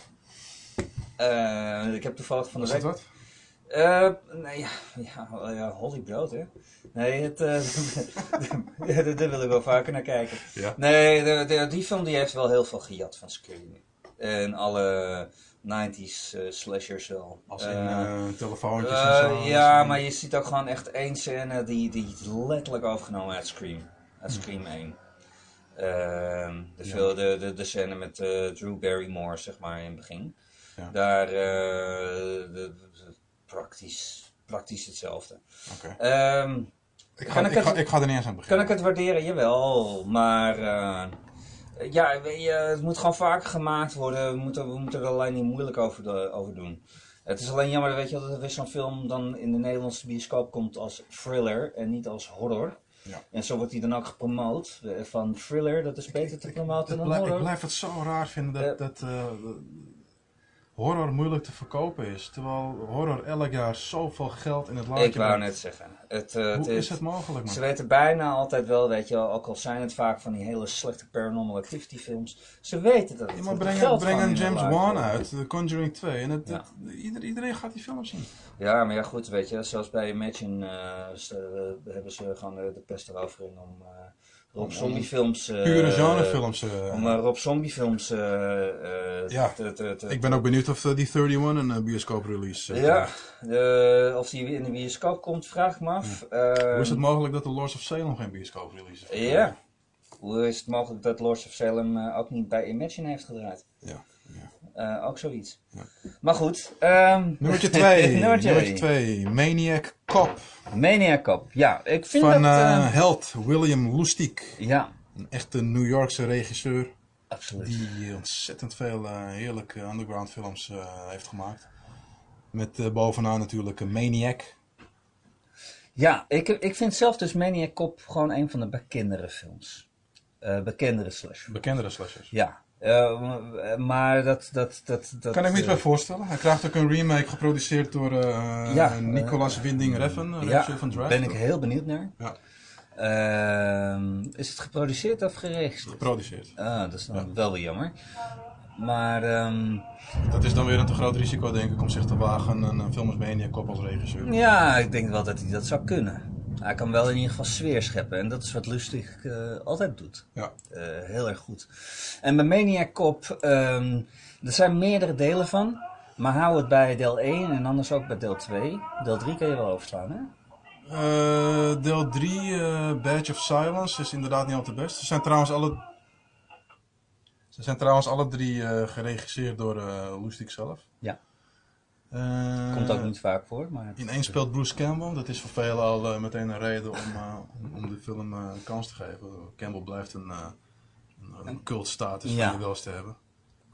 Eh, ik heb toevallig van de week... wat? Eh, nee, ja, ja, ja, Holly Brood, hè? Nee, het, eh, ja, daar, daar wil ik wel vaker naar kijken. Ja. Nee, de, de- die film die heeft wel heel veel gejat van Scream. En alle 90s eh, slashers wel. Als in Eh, telefoontjes en zo. ja, maar je ziet ook gewoon echt één scène die, die is letterlijk overgenomen uit Scream. Uit Scream 1. Ehm, de, Ja. veel, de, de, de scène met eh, Drew Barrymore, zeg maar, in het begin. Ja. Daar, eh, de, praktisch, praktisch hetzelfde. Oké. Ehm, Ik, Kan ga, ik ik, het- ga, ik ga er niet eens aan kan beginnen. ik het waarderen? Jawel, maar eh, ja, je, het moet gewoon vaker gemaakt worden. We moeten, we moeten er alleen niet moeilijk over, de- over doen. Het is alleen jammer weet je, dat er weer zo'n film dan in de Nederlandse bioscoop komt als thriller en niet als horror. Ja. En zo wordt hij dan ook gepromoot. eh, Van thriller, dat is beter te promoten dan blijf, ik horror. blijf het zo raar vinden dat, Eh. dat eh, horror moeilijk te verkopen is. Terwijl horror elk jaar zoveel geld in het laadje Ik wou net zeggen. Het, eh, het Hoe is het mogelijk, man? Ze weten bijna altijd wel, weet je wel, ook al zijn het vaak van die hele slechte paranormal activity films. Ze weten dat het Ja, maar het breng, geld breng een James Wan uit, The Conjuring 2. En het, Ja. het- iedereen gaat die film zien. Ja, maar ja goed, weet je, zoals bij Imagine ze- eh, hebben ze gewoon de, pest erover in om Rob Om- Zombie films... eh, Pure genrefilms. eh. Om Rob Zombie films eh, Ja. ik ben ook benieuwd of die 31 een bioscoop release Ja, of die in de bioscoop komt, vraag ik me af. Hoe is Ehm, het mogelijk dat de Lords of Salem geen bioscoop release heeft? Ja. Hoe is het mogelijk dat Lords of Salem ook niet bij Imagine heeft gedraaid? Ja, Eh, ook zoiets. Ja. Maar goed. ehm Nummertje 2. Nummertje Nummertje 2. Maniac Cop. Maniac Cop. Ja, ik vind Van dat... eh, held William Lustig. ja, Een echte New Yorkse regisseur. absoluut. Die ontzettend veel heerlijke underground films heeft gemaakt. Met bovenaan natuurlijk Maniac. Ja, ik, ik vind zelf dus Maniac Cop gewoon een van de bekendere films. Bekendere slash. Bekendere slashers. Ja. Eh, maar dat, dat, dat, dat... Kan ik me iets eh, bij voorstellen. Hij krijgt ook een remake geproduceerd door Ja, Nicolas Winding Refn, Ja, regisseur van Draft. ben ik heel benieuwd naar. Ja, Ehm, is het geproduceerd of geregisseerd? geproduceerd. Ah, dat is dan wel weer jammer. Maar ehm, Dat is dan weer een te groot risico, denk ik, om zich te wagen een, een film als Maniac Cop als regisseur. ja, ik denk wel dat hij dat zou kunnen. Hij kan wel in ieder geval sfeer scheppen. En dat is wat Lustig eh, altijd doet. Ja. Eh, heel erg goed. En bij Maniac Cop, ehm, er zijn meerdere delen van. Maar hou het bij deel 1 en anders ook bij deel 2. Deel 3 kan je wel overslaan, hè? Eh, deel 3, eh, Badge of Silence, is inderdaad niet al te best. Ze zijn trouwens alle, ze zijn trouwens alle drie geregisseerd door Lustig zelf. Ja. Eh, Komt ook niet vaak voor, maar... Ineens speelt Bruce Campbell. Dat is voor velen al eh, meteen een reden om, eh, om, om de film een kans te geven. Campbell blijft een, een, een cultstatus Ja. van je welste hebben.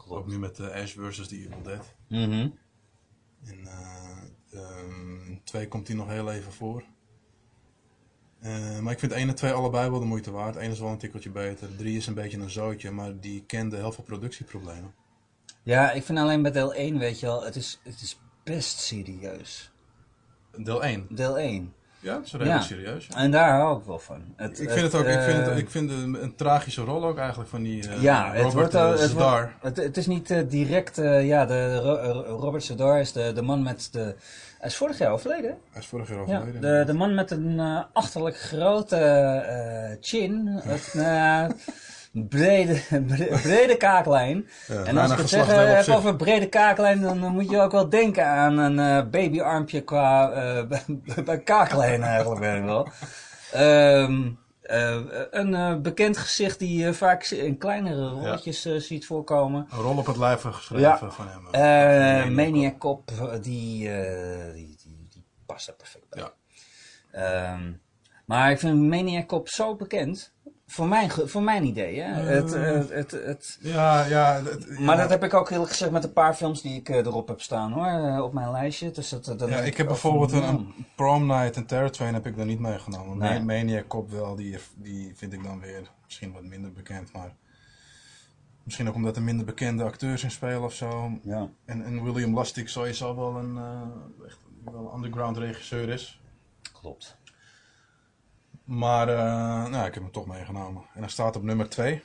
Ook nu met eh, Ash vs. The Evil Dead. Mhm. In eh, ehm, twee komt hij nog heel even voor. Maar ik vind 1 en 2 allebei wel de moeite waard. 1 is wel een tikkeltje beter. 3 is een beetje een zootje, maar die kende heel veel productieproblemen. Ja, ik vind alleen bij deel 1, weet je wel, het is, het is best serieus. Deel 1. Deel 1. Ja, is redelijk Ja. serieus. En daar hou ik wel van. Het, Ik vind het ook, ik vind, het, eh, ik vind een, een tragische rol ook eigenlijk van die eh, ja, het Robert wordt, eh, het, Zadar. wordt, het, het is niet direct, ja, de, Ro- Ro- Robert Sadar is de, de man met de, hij is vorig jaar overleden. Hij is vorig jaar Ja, overleden. de, de man met een achterlijk grote chin, eh, brede, bre- brede kaaklijn. Ja, en als ik het op heb zich. over brede kaaklijn, dan moet je ook wel denken aan een eh, babyarmpje qua eh, bij- kaaklijn eigenlijk weet ik wel. Ehm, eh, een bekend gezicht die je vaak in kleinere rolletjes ziet voorkomen. Een rol op het lijf geschreven Ja. van hem. Maniac Cop, die, die, die, die past er perfect bij. Ja. Ehm, maar ik vind Maniac Cop zo bekend. Voor mijn, voor mijn idee, hè. Het, het, het, het, Ja, ja. het- ja. maar dat heb ik ook eerlijk gezegd met een paar films die ik eh, erop heb staan hoor, eh, op mijn lijstje. Dus dat, dat Ja, ik heb bijvoorbeeld een, een Prom Night en Terror Train heb ik daar niet meegenomen. Nee. Ma- Maniac Cop wel, die, die vind ik dan weer misschien wat minder bekend. Maar misschien ook omdat er minder bekende acteurs in spelen of zo. Ja. En, en William Lustig sowieso wel een, eh, echt wel een underground regisseur is. Klopt. Maar eh, nou, ik heb hem toch meegenomen. En hij staat op nummer 2.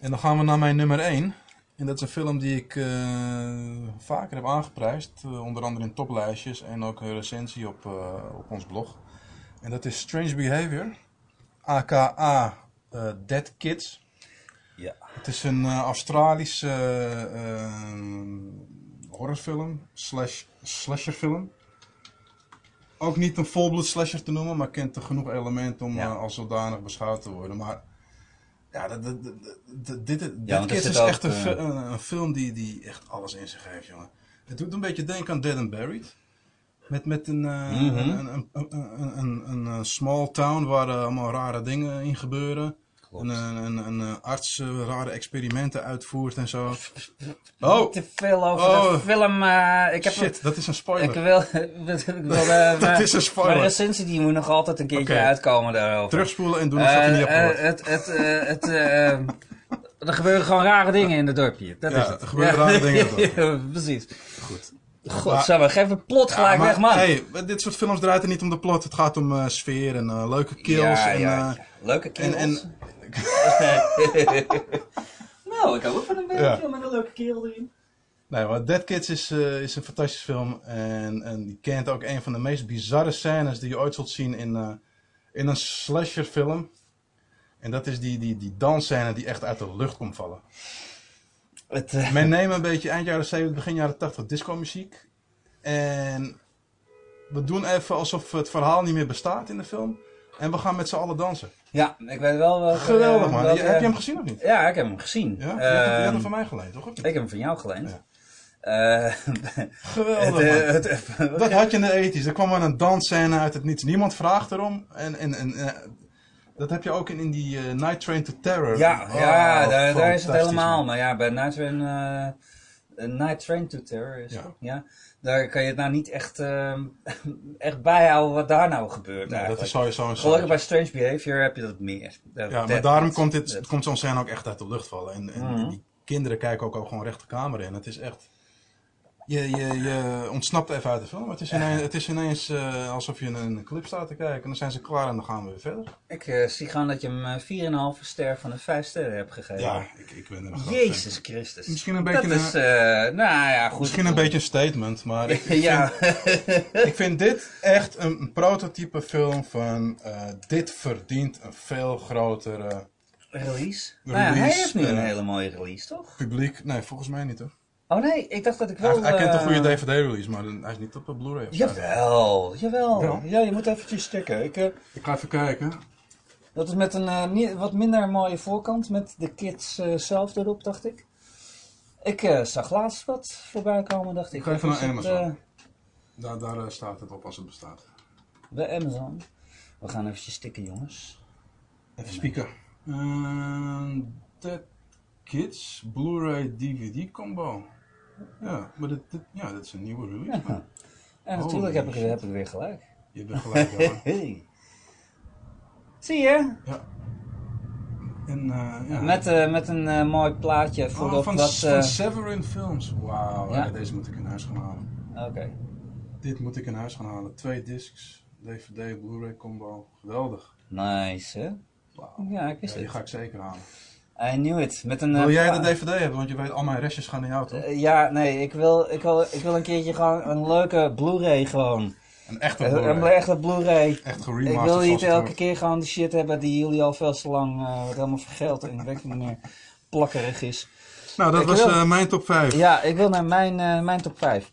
En dan gaan we naar mijn nummer 1. En dat is een film die ik eh, vaker heb aangeprijsd. eh, onder andere in toplijstjes en ook een recensie op, op ons blog. En dat is Strange Behavior. AKA Dead Kids. Ja. Het is een Australische eh, eh, horrorfilm slash slasherfilm. Ook niet een volbloed slasher te noemen, maar kent er genoeg elementen om Ja. eh, als zodanig beschouwd te worden. Maar ja, dat- dat- dat- dat- dit, dit zit is echt een, eh, een, een film die, die echt alles in zich heeft, jongen. Het doet een beetje denken aan Dead and Buried. Met, met een, eh, Mhm. een, een, een, small town waar allemaal rare dingen in gebeuren. En een, een, een eh, arts eh, rare experimenten uitvoert en zo. Oh, Te veel over Oh. de film. eh, ik heb shit, dat is een Ik spoiler. wil, ik wil mijn- is een spoiler. Mijn recensie die moet nog altijd een keertje uitkomen daarover. Terugspoelen en doen alsof je niet hebt het, het, het, er gebeuren gewoon rare dingen in het dorpje. Dat Ja, is het. er gebeuren rare dingen in het dorpje. Ja, precies. Goed. Geef het plot gelijk maar, weg, man. Hey, dit soort films draait er niet om de plot. Het gaat om sfeer en leuke kills. ja, en, ja, ja. Leuke en, kerels. nou, ik hou ook van een Ja. beetje met een leuke kerel erin. Nee, maar Dead Kids is, eh, is een fantastische film. En, en die kent ook een van de meest bizarre scènes die je ooit zult zien in, eh, in een slasherfilm. En dat is die, die, die dansscène die echt uit de lucht komt vallen. Het, eh, Men neemt een beetje eind jaren 70, begin jaren 80 disco muziek. En we doen even alsof het verhaal niet meer bestaat in de film. En we gaan met z'n allen dansen. Ja, ik weet wel welke... Geweldig eh, man. welke- heb je hem gezien of niet? Ja, ik heb hem gezien. Ja? je, hebt, hem- hebt hem Ehm, van mij geleend, toch? Of niet? Ik heb hem van jou geleend. Ja. Eh, Geweldig het, eh, het, Dat had je in de ethisch. Er kwam een dansscène uit het niets. Niemand vraagt erom. En, en, en dat heb je ook in, in die Night Train to Terror. ja, Oh, ja daar, daar is het helemaal. Maar ja, bij Night Train, Night Train to Terror is ja. Daar kan je het nou niet echt, ehm, echt bijhouden wat daar nou gebeurt Nee, dat is sowieso een Gelukkig bij Strange Behavior heb je dat meer. Dat- Ja, maar daarom komt, dit, komt zo'n scène ook echt uit de lucht vallen. En, en Mhm. die kinderen kijken ook, ook gewoon recht de kamer in. Het is echt... Je, je, je ontsnapt even uit de film. Het is ineens, het is ineens eh, alsof je een, een clip staat te kijken. En dan zijn ze klaar en dan gaan we weer verder. Ik eh, zie gewoon dat je hem eh, 4,5 ster van de 5 sterren hebt gegeven. Ja, ik, ik ben er een fan Jezus. Christus. Misschien een Dat beetje is, eh, nou ja, goed. Misschien een beetje een statement, maar ik, ik ja. vind, ik vind dit echt een, een prototype film van eh, dit verdient een veel grotere Release? Nou ja, hij heeft nu een eh, hele mooie release, toch? publiek. Nee, volgens mij niet hoor. Oh nee, ik dacht dat ik wel... Hij, hij kent een goede eh, DVD-release, maar dan- hij is niet op een Blu-ray of zo. Jawel, jawel. Ja. Ja, je moet eventjes stikken. Ik, eh, Ik ga even kijken. dat is met een eh, niet- wat minder mooie voorkant, met de kids eh, zelf erop, dacht ik. Ik eh, zag laatst wat voorbij komen, dacht ik. Ik ga even naar Amazon. Daar, daar staat het op als het bestaat. bij Amazon. We gaan eventjes stikken, jongens. Even spieken. Ehm Dead Kids Blu-ray DVD combo. Ja, maar dit, dit, ja, dit is een nieuwe release. En natuurlijk heb ik, Holy heb ik weer gelijk. Je bent gelijk. Hey. Zie je? ja. En, eh, ja. Met, eh, met een eh, mooi plaatje voor Oh, op van, van Severin Films. Wauw, Ja. deze moet ik in huis gaan halen. Oké. Dit moet ik in huis gaan halen. Twee discs, DVD, Blu-ray combo. Geweldig. Nice, hè? Wauw. Ja, ik wist Ja, die ga ik zeker halen. I knew it. Met een, eh, Wil jij pla- de DVD hebben? Want je weet, al mijn restjes gaan naar jou, toch? Eh, ja, nee, ik wil, ik, wil, ik wil een keertje gewoon een leuke Blu-ray gewoon. Een echte Een, een Blu-ray. echte Blu-ray. Echt Ik wil niet elke keer gewoon die shit hebben die jullie al veel te lang eh, wat helemaal vergeld en weet niet meer plakkerig is. Nou, dat Ik was wil- eh, mijn top 5. Ja, ik wil naar mijn, eh, mijn top 5.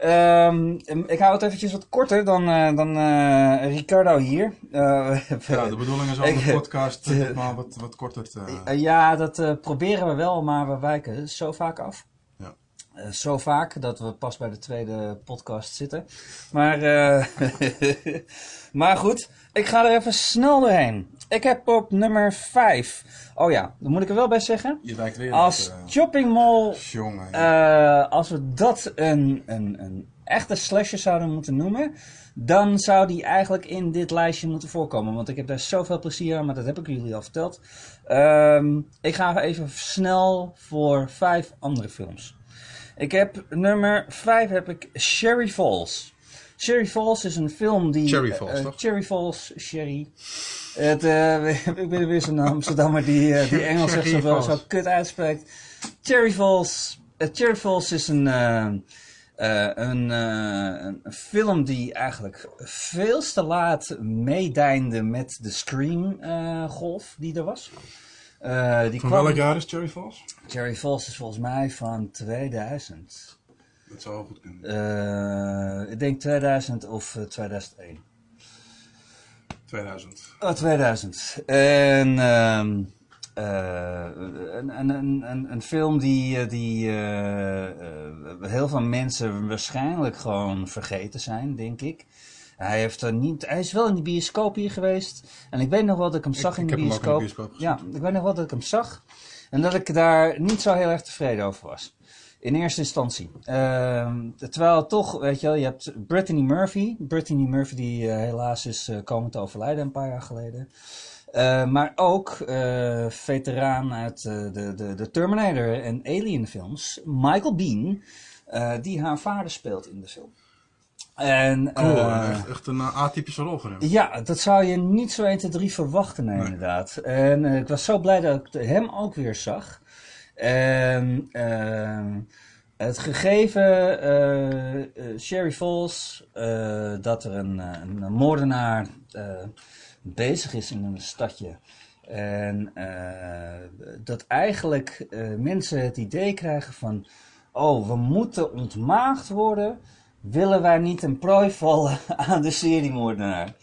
Ehm, ik hou het eventjes wat korter dan, eh, dan eh, Ricardo hier. Eh, Ja, de bedoeling is om de podcast ditmaal wat, wat korter te... Ja, dat proberen we wel, maar we wijken zo vaak af. Eh, zo vaak dat we pas bij de tweede podcast zitten. Maar, eh, maar goed, ik ga er even snel doorheen. Ik heb op nummer 5. Oh ja, dan moet ik er wel bij zeggen. je wijkt weer Als eh, shopping mall Jongen. als we dat een, een, een echte slasher zouden moeten noemen, dan zou die eigenlijk in dit lijstje moeten voorkomen. Want ik heb daar zoveel plezier aan, maar dat heb ik jullie al verteld. Ehm, ik ga even snel voor vijf andere films. Ik heb nummer vijf heb ik Sherry Falls. Sherry Falls is een film die... Cherry Falls, eh, toch? Cherry Falls, Sherry. Het, eh, ik ben weer zo'n Amsterdammer die, eh, die Engels echt zo, wel zo kut uitspreekt. Cherry Falls, eh, Cherry Falls is een, eh, eh, een, eh, een film die eigenlijk veel te laat meedeinde met de Scream-golf die er was. Eh, die Van kwam- welk jaar is Cherry Falls? Cherry Falls is volgens mij van 2000. Dat zou goed kunnen. Eh, ik denk 2000 of eh, 2001. 2000. Oh, 2000. En ehm, eh, een, een, een, een, film die, eh, die eh, eh, heel veel mensen waarschijnlijk gewoon vergeten zijn, denk ik. Hij, heeft er niet, hij is wel in de bioscoop hier geweest. En ik weet nog wel dat ik hem zag ik in de heb hem ook in de bioscoop. ja, ik weet nog wel dat ik hem zag. En dat ik daar niet zo heel erg tevreden over was. In eerste instantie. Ehm, terwijl toch, weet je wel, je hebt Brittany Murphy. Brittany Murphy die eh, helaas is eh, komen te overlijden een paar jaar geleden. Eh, maar ook veteraan uit de, de, de Terminator en Alien films. Michael Bean. die haar vader speelt in de film. En, Cool, eh, echt, echt een atypische rol hem. ja, dat zou je niet zo 1, 2, 3 verwachten, nee, Nee. inderdaad. En eh, ik was zo blij dat ik hem ook weer zag. En ehm, het gegeven eh, Sherry Falls, dat er een, een moordenaar bezig is in een stadje. En dat eigenlijk mensen het idee krijgen van... Oh, we moeten ontmaagd worden. Willen wij niet een prooi vallen aan de seriemoordenaar?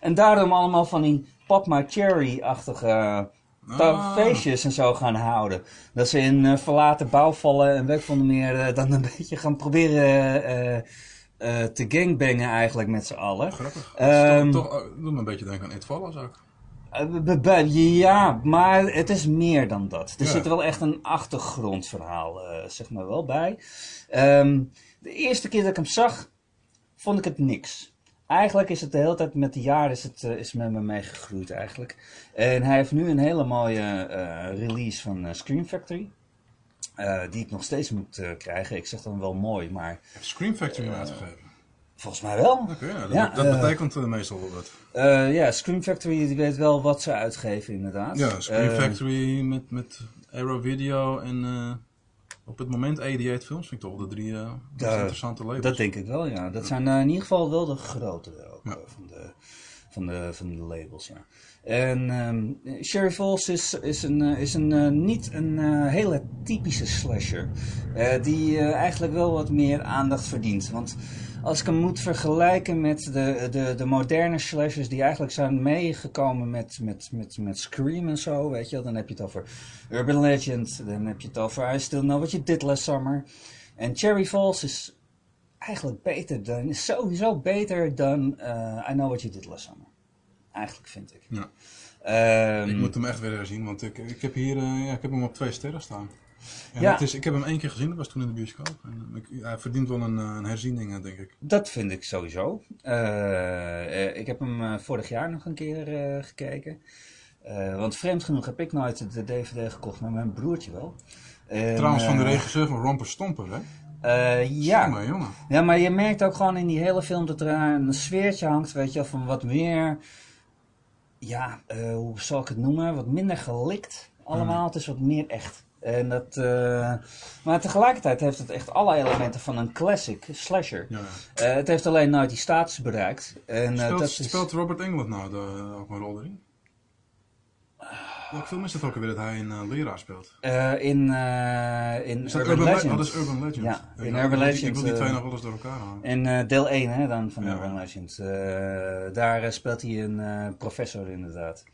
En daarom allemaal van die Pop My Cherry-achtige Ah. feestjes en zo gaan houden. Dat ze in eh, verlaten bouwvallen en weg van de meer eh, dan een beetje gaan proberen eh, eh, te gangbangen eigenlijk met z'n allen. Grappig. Ehm, toch, toch, eh, doet me een beetje denken aan It Follows ook. Eh, Ja, maar het is meer dan dat. Er Ja. zit wel echt een achtergrondverhaal eh, zeg maar wel bij. Ehm, de eerste keer dat ik hem zag, vond ik het niks. Eigenlijk is het de hele tijd met de jaren is het, eh, is met me meegegroeid eigenlijk. En hij heeft nu een hele mooie eh, release van eh, Scream Factory. die ik nog steeds moet krijgen. Ik zeg dan wel mooi, maar Scream Factory uitgegeven. volgens mij wel. Ja, dat, Ja, dat betekent meestal wel wat. Ja, Scream Factory die weet wel wat ze uitgeven inderdaad. Ja, Scream Factory met, met Arrow Video en op het moment 88 Films vind ik toch wel de drie eh, Ja, interessante labels. Dat denk ik wel, ja. Dat zijn eh, in ieder geval wel de grotere ook, Ja. eh, van, de, van de, van de labels, ja. En um, Sherry Falls is, is, een, is een, uh, niet een uh, hele typische slasher. Uh, die eigenlijk wel wat meer aandacht verdient. Want als ik hem moet vergelijken met de, de, de moderne slashers die eigenlijk zijn meegekomen met, met, met, met Scream en zo, weet je Dan heb je het over Urban Legend, dan heb je het over I Still Know What You Did Last Summer. En Cherry Falls is eigenlijk beter dan, is sowieso beter dan I Know What You Did Last Summer. Eigenlijk vind ik. Ja. Um, ik moet hem echt weer zien, want ik, ik, heb hier, uh, ja, ik heb hem op twee sterren staan. Ja. het is, ik heb hem één keer gezien, dat was toen in de bioscoop. En, eh, ik, hij verdient wel een, eh, een herziening, eh, denk ik. Dat vind ik sowieso. Ik heb hem vorig jaar nog een keer gekeken. Want vreemd genoeg heb ik nooit de DVD gekocht, maar mijn broertje wel. En, Trouwens, van de regisseur van Romper Stomper, hè? ja. Jongen. ja, maar je merkt ook gewoon in die hele film dat er een sfeertje hangt, weet je, van wat meer, ja, hoe zal ik het noemen, wat minder gelikt allemaal. Het is wat meer echt. En dat, eh, maar tegelijkertijd heeft het echt alle elementen van een classic slasher. Ja. Eh, het heeft alleen nooit die status bereikt. En, eh, Speelt, dat is, speelt Robert Englund nou de, ook een rol erin? Welke film is het ook alweer dat hij een leraar speelt? in, in dat Urban, Urban, Le- Legend. Oh, dat is Urban Legend. Ja, in Urban ik wil die- Legend, Ik wil die twee nog wel eens door elkaar halen. In deel 1 hè, dan van Ja. Urban Legend. Eh, daar speelt hij een professor inderdaad.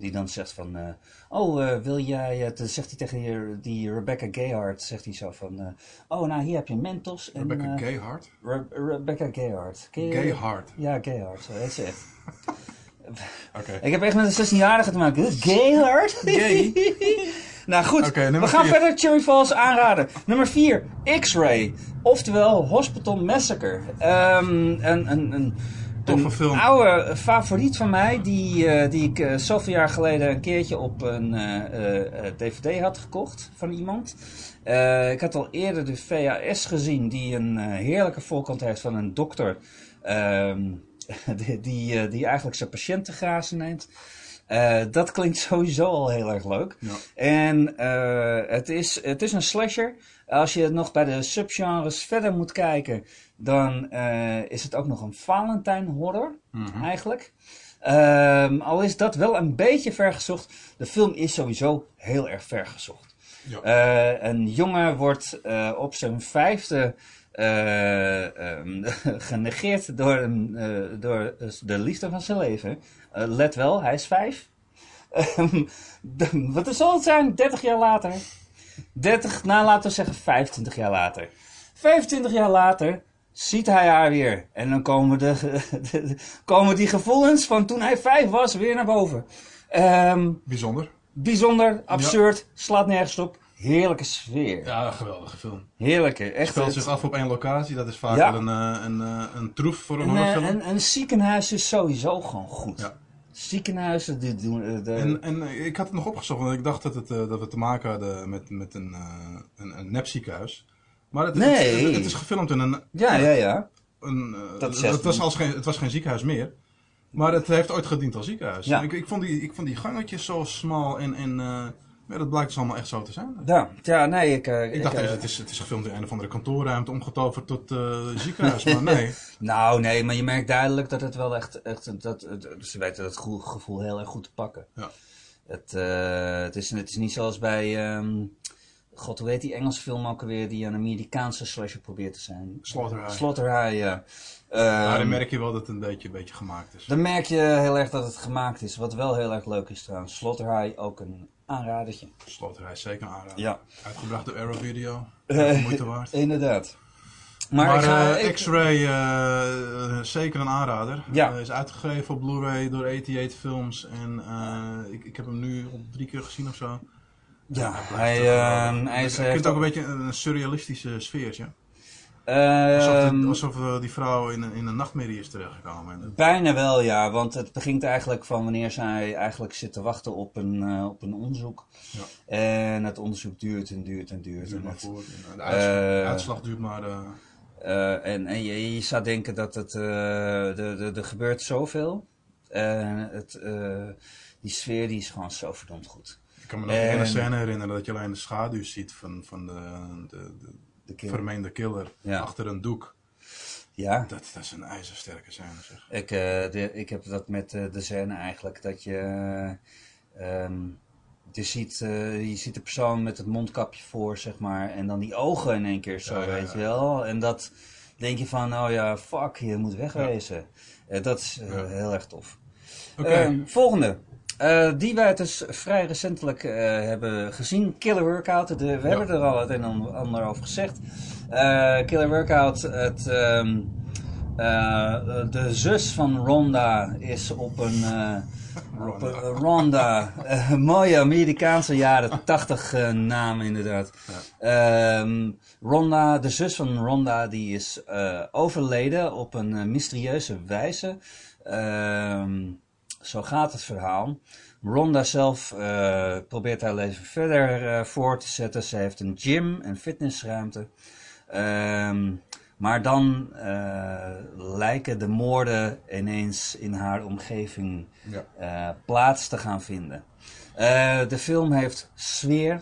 Die dan zegt van... eh, oh, eh, wil jij... het dan zegt hij tegen die, die Rebecca Gayheart... Zegt hij zo van... eh, oh, nou hier heb je Mentos. En, Rebecca eh, Gayheart? Re- Rebecca je- Gayheart. Ja, Gayheart. Zo heet ze echt. Oké. Ik heb echt met een 16-jarige te maken. Gayheart? Gay? nou goed, we gaan vier. verder Cherry Falls aanraden. Nummer 4, X-Ray. Oftewel Hospital Massacre. Ehm, een, een, een, Toffe een oude favoriet van mij, die, eh, die ik eh, zoveel jaar geleden een keertje op een eh, eh, DVD had gekocht van iemand. Ik had al eerder de VHS gezien, die een heerlijke voorkant heeft van een dokter. ehm, die, die, die eigenlijk zijn patiënten grazen neemt. Dat klinkt sowieso al heel erg leuk. Ja. En het, is, het is een slasher. Als je nog bij de subgenres verder moet kijken, dan eh, is het ook nog een Valentine horror, Mhm. eigenlijk. Ehm, al is dat wel een beetje vergezocht. De film is sowieso heel erg vergezocht. Ja. Eh, een jongen wordt eh, op zijn vijfde eh, ehm, genegeerd door, een, door de liefde van zijn leven. Let wel, hij is vijf. Ehm, wat zal het zijn? 30 jaar later. 30, nou laten we zeggen 25 jaar later. 25 jaar later ziet hij haar weer. En dan komen, de, de- komen die gevoelens van toen hij vijf was weer naar boven. Ehm, Bijzonder. bijzonder, absurd, slaat nergens op. Heerlijke sfeer. Ja, geweldige film. Heerlijke, echt. speelt het- zich af op één locatie. Dat is vaak Ja. wel een, eh, een, eh, een troef voor een een, eh, horrorfilm. een, een ziekenhuis is sowieso gewoon goed. Ja. Ziekenhuizen die doen. de, En, en ik had het nog opgezocht, want ik dacht dat, het, eh, dat we te maken hadden met, met een, een, een nepziekenhuis. Maar het, Nee. het, het, het is gefilmd in een... ja, ja, ja. een eh, Dat het, was als geen, het was geen ziekenhuis meer. Maar het heeft ooit gediend als ziekenhuis. Ja. Ik, ik, vond die, ik vond die gangetjes zo smal en, en eh, ja, dat blijkt dus allemaal echt zo te zijn. Ja, ja nee, ik. eh, Ik dacht eerst, het is, het is gefilmd in een of andere kantoorruimte, omgetoverd tot ziekenhuis. maar nee. Nou, nee, maar je merkt duidelijk dat het wel echt. echt dat, ze weten dat gevoel heel erg goed te pakken. Ja. Het, het, is, het is niet zoals bij. ehm, God, hoe heet die Engelse film ook alweer die een Amerikaanse slasher probeert te zijn? Slaughterhouse. Slaughterhouse, ja. Ja, Ehm, dan merk je wel dat het een beetje, een beetje gemaakt is. Dan merk je heel erg dat het gemaakt is. Wat wel heel erg leuk is trouwens. Slaughterhouse ook een aanradertje. Slaughterhouse zeker een aanrader. Ja. Uitgebracht door Arrow Video. Eh, moeite waard. Inderdaad. Maar, eh, X-Ray, eh, zeker een aanrader. Ja. Is uitgegeven op Blu-ray door 88 Films. En ik, ik heb hem nu al drie keer gezien of zo. Ja, hij, toch, eh, eh, hij is... Heeft kunt ook een beetje een surrealistische sfeertje. Ehm, Alsof, de- alsof eh, die vrouw in, een- in een nachtmerrie is terechtgekomen. En, Bijna wel, ja. Want het begint eigenlijk van wanneer zij eigenlijk zit te wachten op een, eh, op een onderzoek. Ja. En het onderzoek duurt en duurt en duurt. duurt En, het- de uitslag, Eh, uitslag duurt maar... en, en je, je zou denken dat het... de, de, er gebeurt zoveel. En het, die sfeer die is gewoon zo verdomd goed. Ik kan me nog een En- scène herinneren dat je alleen de schaduw ziet van, van de, de, de De vermeende killer Ja. achter een doek. Ja. Dat, dat is een ijzersterke scène, zeg. Ik, uh, de, ik heb dat met uh, de scène eigenlijk, dat je... Uh, um, je ziet, je ziet de persoon met het mondkapje voor, zeg maar, en dan die ogen in één keer zo, ja, weet ja, je wel. En dat denk je van, oh ja, fuck, je moet wegwezen. dat is heel erg tof. Okay. Ehm, volgende. Uh, die wij dus vrij recentelijk uh, hebben gezien. Killer Workout. De, we ja. hebben er al het een en ander over gezegd. Uh, Killer Workout. Het, um, de zus van Ronda is op een... Ronda. Op een, Ronda. mooie Amerikaanse jaren 80 naam inderdaad. Ja. Um, Ronda, de zus van Ronda, die is overleden op een mysterieuze wijze. Um, zo gaat het verhaal. Ronda zelf uh, probeert haar leven verder uh, voor te zetten. Ze heeft een gym en fitnessruimte. Um, maar dan uh, lijken de moorden ineens in haar omgeving ja. plaats te gaan vinden. de film heeft sfeer.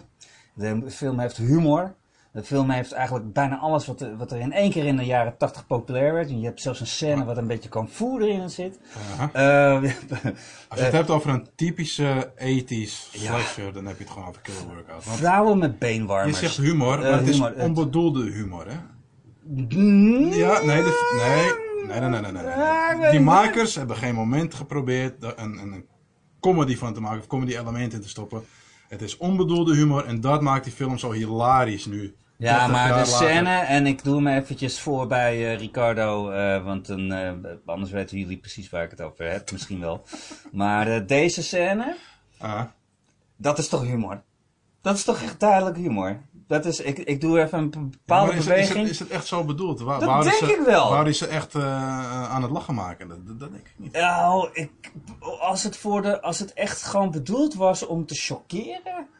De film heeft humor. De film heeft eigenlijk bijna alles wat, er, wat er in één keer in de jaren 80 populair werd. Je hebt zelfs een scène wat een beetje kung fu erin zit. Uh -huh. uh, Als je het hebt over een typische 80s slasher, ja. dan heb je het gewoon over Killer Workout. Want Vrouwen met beenwarmers. Je zegt humor, maar uh, het humor, is onbedoelde humor, hè? Ja, nee, de, nee, nee, nee, nee, nee, nee. Die makers hebben geen moment geprobeerd een, een comedy van te maken, of comedy elementen in te stoppen. Het is onbedoelde humor en dat maakt die film zo hilarisch nu. Ja, maar de scène, en ik doe hem eventjes voor bij uh, Ricardo, uh, want dan, uh, anders weten jullie precies waar ik het over heb, misschien wel. Maar deze scène, ah. dat is toch humor? Dat is toch echt duidelijk humor? Dat is, ik, ik doe even een bepaalde ja, is beweging. Het, is, het, is het echt zo bedoeld? Waar, dat denk ze, ik wel. Wou ze echt aan het lachen maken? Dat, dat, dat denk ik niet. Nou, ik, als, het voor de, als het echt gewoon bedoeld was om te chockeren, uh.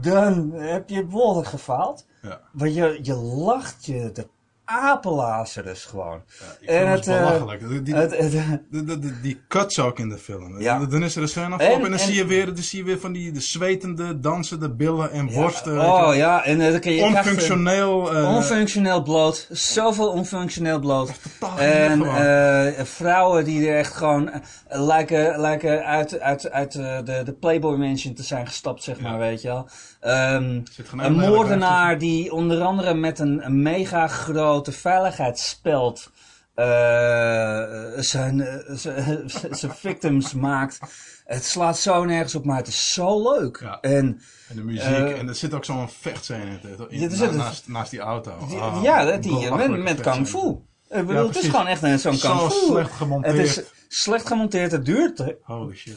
Dan heb je behoorlijk gefaald. Ja. Want je, je lacht je de apenlazer dus gewoon. Ja, en het, belachelijk. Die, het, het, die, die, die cuts ook in de film. Ja. Dan is er een scène afgelopen en, en, dan, zie je weer, dan zie je weer van die de zwetende, dansende billen en borsten. Ja. Oh ja, en dan kun je onfunctioneel. Uh, onfunctioneel bloot. Zoveel onfunctioneel bloot. En uh, vrouwen die er echt gewoon lijken, lijken uit, uit, uit de, de Playboy Mansion te zijn gestapt, zeg maar, weet je wel. Um, een moordenaar die onder andere met een, een mega grote veiligheidsspeld uh, zijn, zijn victims maakt. Het slaat zo nergens op, maar het is zo leuk. Ja. En, en de muziek, uh, en er zit ook zo'n vechtscène in, in, na, naast, naast die auto. Ah, ja, die, met, met kung fu. Ik bedoel, ja, het is gewoon echt zo'n kung fu. slecht gemonteerd. Het is slecht gemonteerd, het duurt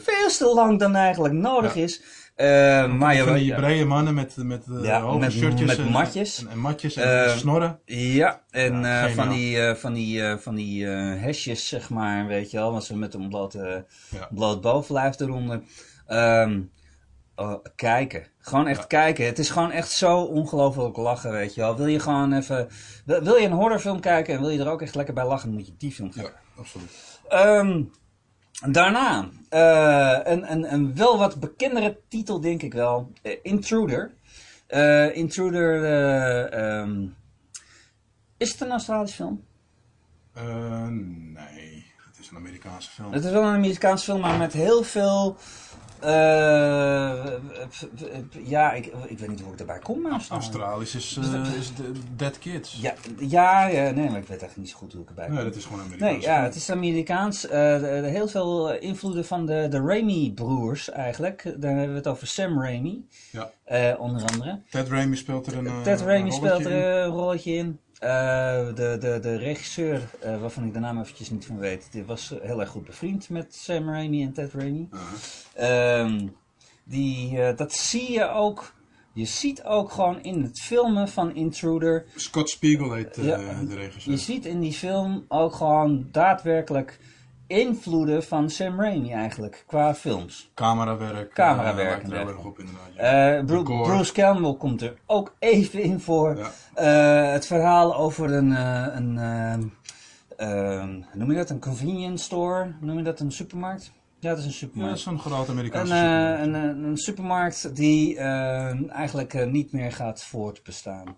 veel te lang dan eigenlijk nodig ja. is. Uh, maar van die brede mannen met, met, uh, ja, hoge met, shirtjes met en, matjes. En, en matjes en uh, snorren. Ja, en Ja, van die, eh, van die, van die hesjes, zeg maar, weet je wel. Want ze met een bloot, Ja. bloot bovenlijf eronder. Ehm, oh, kijken. Gewoon echt Ja. kijken. Het is gewoon echt zo ongelooflijk lachen, weet je wel. Wil je gewoon even... Wil, wil je een horrorfilm kijken en wil je er ook echt lekker bij lachen, dan moet je die film kijken. Ja, absoluut. Ehm, daarna, eh, een, een, een wel wat bekendere titel, denk ik wel. Eh, Intruder. Eh, Intruder, eh, ehm, is het een Australische film? Nee, het is een Amerikaanse film. Het is wel een Amerikaanse film, maar met heel veel... eh, ja, ik, ik weet niet hoe ik erbij kom. maar Australisch is, eh, is de Dead Kids. Ja, ja, nee, maar ik weet eigenlijk niet zo goed hoe ik erbij kom. Nee, dat is gewoon een Amerikaanse Nee, ja, het is Amerikaans. Eh, heel veel invloeden van de, de Raimi-broers eigenlijk. Daar hebben we het over Sam Raimi, Ja. onder andere. Ted Raimi speelt er een Ted Raimi speelt er een rolletje in. Eh, de, de, de regisseur, eh, waarvan ik de naam eventjes niet van weet, die was heel erg goed bevriend met Sam Raimi en Ted Raimi. Uh-huh. Ehm, die, eh, dat zie je ook. Je ziet ook gewoon in het filmen van Intruder. Scott Spiegel heet Ja, de regisseur. Je ziet in die film ook gewoon daadwerkelijk invloeden van Sam Raimi eigenlijk, qua films. Camerawerk. Camerawerk, eh, er heel inderdaad. erg op inderdaad. ja. Eh, Bru- Decor. Bruce Campbell komt er ook even in voor. Ja. Eh, het verhaal over een, een eh, eh, noem je dat, een convenience store? Noem je dat een supermarkt? Ja, dat is een Ja, supermarkt. zo'n grote Een, Amerikaanse eh, supermarkt. een, een, een supermarkt die eigenlijk niet meer gaat voortbestaan.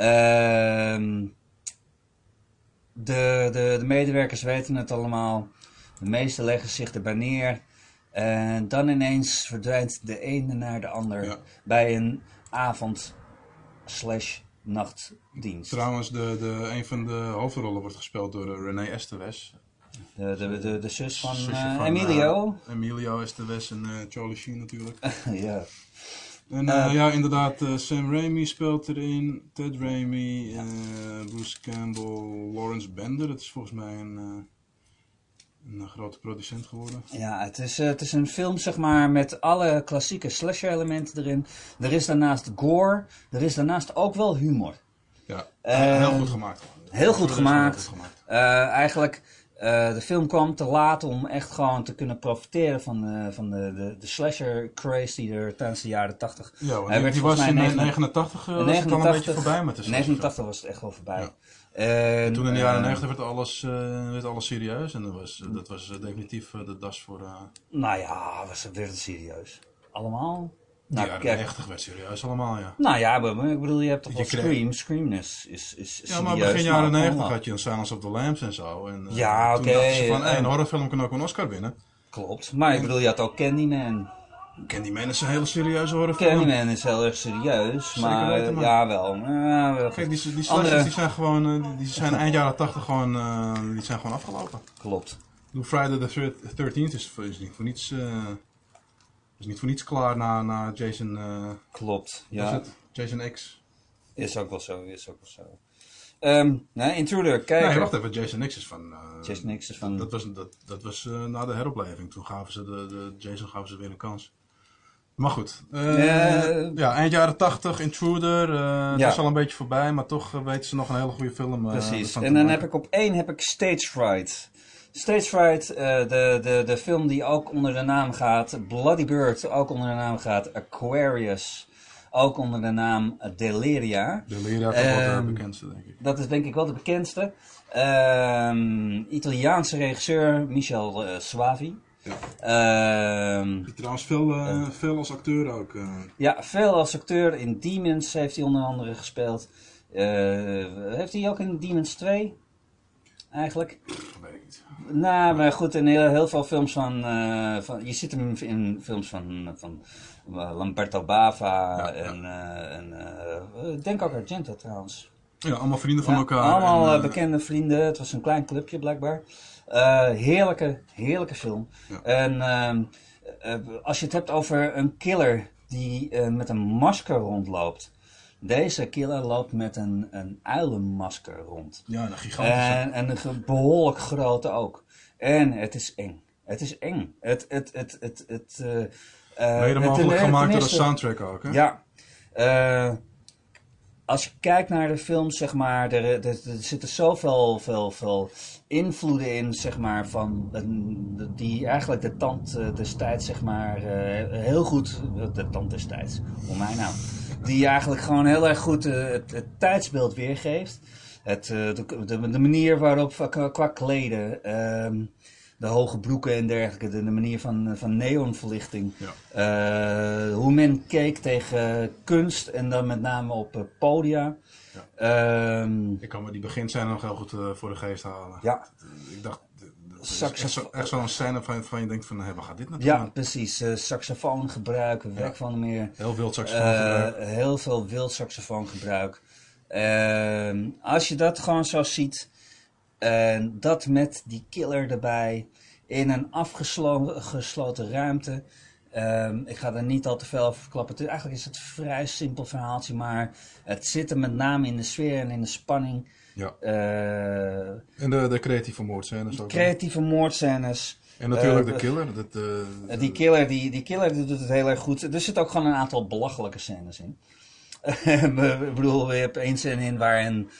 Uh, Ehm, De, de, de medewerkers weten het allemaal. De meesten leggen zich erbij neer. En dan ineens verdwijnt de ene naar de ander Ja. bij een avond slash nachtdienst. Trouwens, de, de, een van de hoofdrollen wordt gespeeld door eh, René Estevez. De, de, de, de zus van, eh, van, Emilio. eh, Emilio Estevez en Charlie Sheen natuurlijk. ja. En eh, Eh, ja, inderdaad, eh, Sam Raimi speelt erin, Ted Raimi, Bruce Campbell, Lawrence Bender. Dat is volgens mij een, een grote producent geworden. Ja, het is, het is een film zeg maar met alle klassieke slasher elementen erin. Er is daarnaast gore, er is daarnaast ook wel humor. Ja, heel goed gemaakt. heel goed Heel gemaakt. goed gemaakt. Eigenlijk, eh, de film kwam te laat om echt gewoon te kunnen profiteren van, eh, van de, de, de slasher craze die er tijdens de jaren 80... Ja, die, werd die was in mij eh, 89 eh, In was het al een 89 beetje voorbij met de In slasher 89 was het echt wel voorbij. Ja. En, Toen in de jaren eh, 90 werd alles, eh, werd alles serieus en dat was, dat was eh, definitief eh, de das voor... eh Nou ja, was het, werd het serieus? Allemaal? Nou, kijk, 90 werd serieus allemaal, ja. nou ja, maar ik bedoel, je hebt toch wel kreeg- Scream. Scream is, is, is Ja, maar begin jaren ook 90 allemaal. had je een Silence of the Lambs en zo. En, eh, Ja, toen oké, dachten ze van, eh, een horrorfilm kan ook een Oscar winnen. Klopt. Maar ik bedoel, je had ook Candyman. Candyman is een hele serieuze horrorfilm. Candyman is heel erg serieus, Zeker maar weten, man. ja wel. Ja, wel. Kijk, die, die Andere- die zijn gewoon, eh, die- die zijn eind jaren 80 gewoon, eh, die zijn gewoon afgelopen. Klopt. Doe Friday the thir- 13th is, is niet voor niets, eh, is niet voor niets klaar na, na Jason, eh Klopt. Ja, het? Jason X. is ook wel zo. Is ook wel zo. Ehm nee, Intruder, kijk. Nee, wacht even, Jason X is van... eh, Jason X is van- Dat was, dat, dat was eh, na de heropleving, toen gaven ze de, de Jason gaven ze weer een kans. Maar goed, Ja. eind jaren 80, Intruder, Ja. is al een beetje voorbij, maar toch weten ze nog een hele goede film Precies. En dan maken. heb ik op één heb ik Stage Fright. Stage Fright, eh, de, de, de film die ook onder de naam gaat. Bloody Bird, ook onder de naam gaat. Aquarius, ook onder de naam Deliria. De leraar van wat Ehm, de bekendste, denk ik. Dat is denk ik wel de bekendste. Ehm, Italiaanse regisseur Michel eh, Suavi. Ja. Ehm, Trouwens, veel, eh, veel als acteur ook. ja, veel als acteur. In Demons heeft hij onder andere gespeeld. Heeft hij ook in Demons 2? Eigenlijk. niet. Nou, maar goed, in heel, heel veel films van, eh, van... Je ziet hem in films van, van eh, Lamberto Bava Ja, en... eh, en denk ook Argento trouwens. Ja, allemaal vrienden van Ja, elkaar. Allemaal en, bekende vrienden. Het was een klein clubje blijkbaar. Heerlijke, heerlijke film. En ehm, eh, als je het hebt over een killer die met een masker rondloopt. Deze killer loopt met een, een uilenmasker rond. Ja, een gigantische. En, en een behoorlijk grote ook. En het is eng. Het is eng. Het, het, het, het, het, eh, Mede mogelijk gemaakt door de soundtrack ook, hè? ja. Eh, als je kijkt naar de films, zeg maar, er, er, er zitten zoveel veel, veel invloeden in, zeg maar, van, die eigenlijk de tand destijds, zeg maar, heel goed, de tand destijds, om mij nou, die eigenlijk gewoon heel erg goed eh, het, het tijdsbeeld weergeeft. Het, eh, de, de, de manier waarop, eh, qua, qua kleden, ehm, de hoge broeken en dergelijke, de, de manier van, van neonverlichting. Ja. Hoe men keek tegen kunst en dan met name op podia. Ehm, Ik kan me die beginscène nog heel goed voor de geest halen. ja, Ik dacht, dat is Saxof- echt zo- zo'n scène van, van je denkt van, hé, waar gaat dit naartoe? ja, precies. Eh saxofoon gebruiken, weg van meer. Heel wild Eh, saxofoon heel veel wild saxofoongebruik. Ehm, als je dat gewoon zo ziet, en dat met die killer erbij, in een afgesloten ruimte. Ehm, ik ga er niet al te veel over verklappen. Het- Eigenlijk is het een vrij simpel verhaaltje, maar het zit er met name in de sfeer en in de spanning. Ja. Eh, En de, de creatieve moordscènes ook. creatieve moordscènes. En natuurlijk eh, de killer. Dat, eh, Die killer, die, die killer die doet het heel erg goed. Er zitten ook gewoon een aantal belachelijke scènes in. Ik bedoel, je hebt één scène in waarin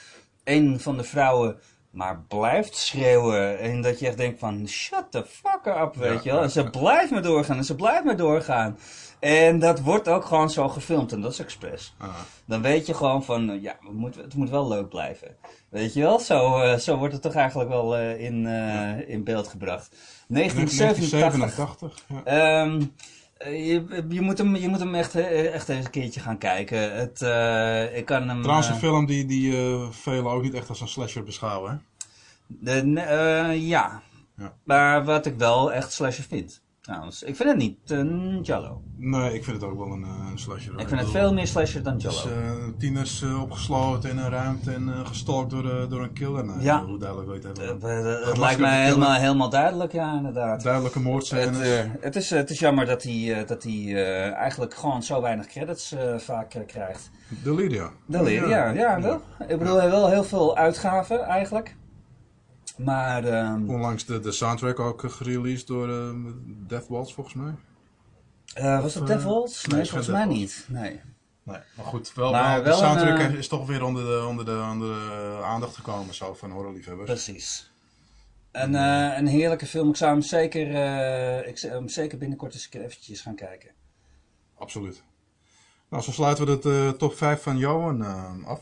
een van de vrouwen maar blijft schreeuwen. En dat je echt denkt van, shut the fuck up, weet Ja, je wel. En ze blijft maar doorgaan en ze blijft maar doorgaan. En dat wordt ook gewoon zo gefilmd en dat is expres. ah, Dan weet je gewoon van, ja, we moeten- het moet wel leuk blijven. Weet je wel, zo, eh, zo wordt het toch eigenlijk wel eh, in, eh, in beeld gebracht. 1987. 1987. Ja. Ehm, eh, je, je, moet hem, je moet hem echt, eh, echt eens een keertje gaan kijken. Het, eh, ik kan hem, Trouwens, een eh, film die, die eh, velen ook niet echt als een slasher beschouwen. hè? De, eh, ja. Ja. Maar wat ik wel echt slasher vind. Trouwens, ik vind het niet een Jallo. Nee, ik vind het ook wel een, eh, een slasher. Ik vind het veel meer slasher dan Dus, Jallo. eh, tieners eh, opgesloten in een ruimte en eh gestalkt door, eh, door een killer. Nou, Ja. Hoe duidelijk weet je het Eh, hebben. eh, het lijkt mij helemaal, helemaal duidelijk, ja, inderdaad. Duidelijke moordscènes. Het, eh, het, is, het is jammer dat hij, eh, dat hij eh, eigenlijk gewoon zo weinig credits eh, vaak eh, krijgt. Deliria. Deliria, ja, ja, wel. Ik bedoel, hij heeft wel heel veel uitgaven eigenlijk. Maar ehm, Onlangs de, de soundtrack ook eh, gereleased door eh Death Waltz volgens mij. eh, was dat Of, Death eh, Waltz? nee, volgens mij niet. Nee. Nee, maar goed, wel, Maar wel, wel de soundtrack een, is toch weer onder de, onder de, onder de aandacht gekomen zo, van horrorliefhebbers. Precies. Een, eh, een heerlijke film. Ik zou hem zeker, eh, ik zou hem zeker binnenkort eens een keer eventjes gaan kijken. Absoluut. Nou, zo sluiten we de eh, top 5 van Johan af.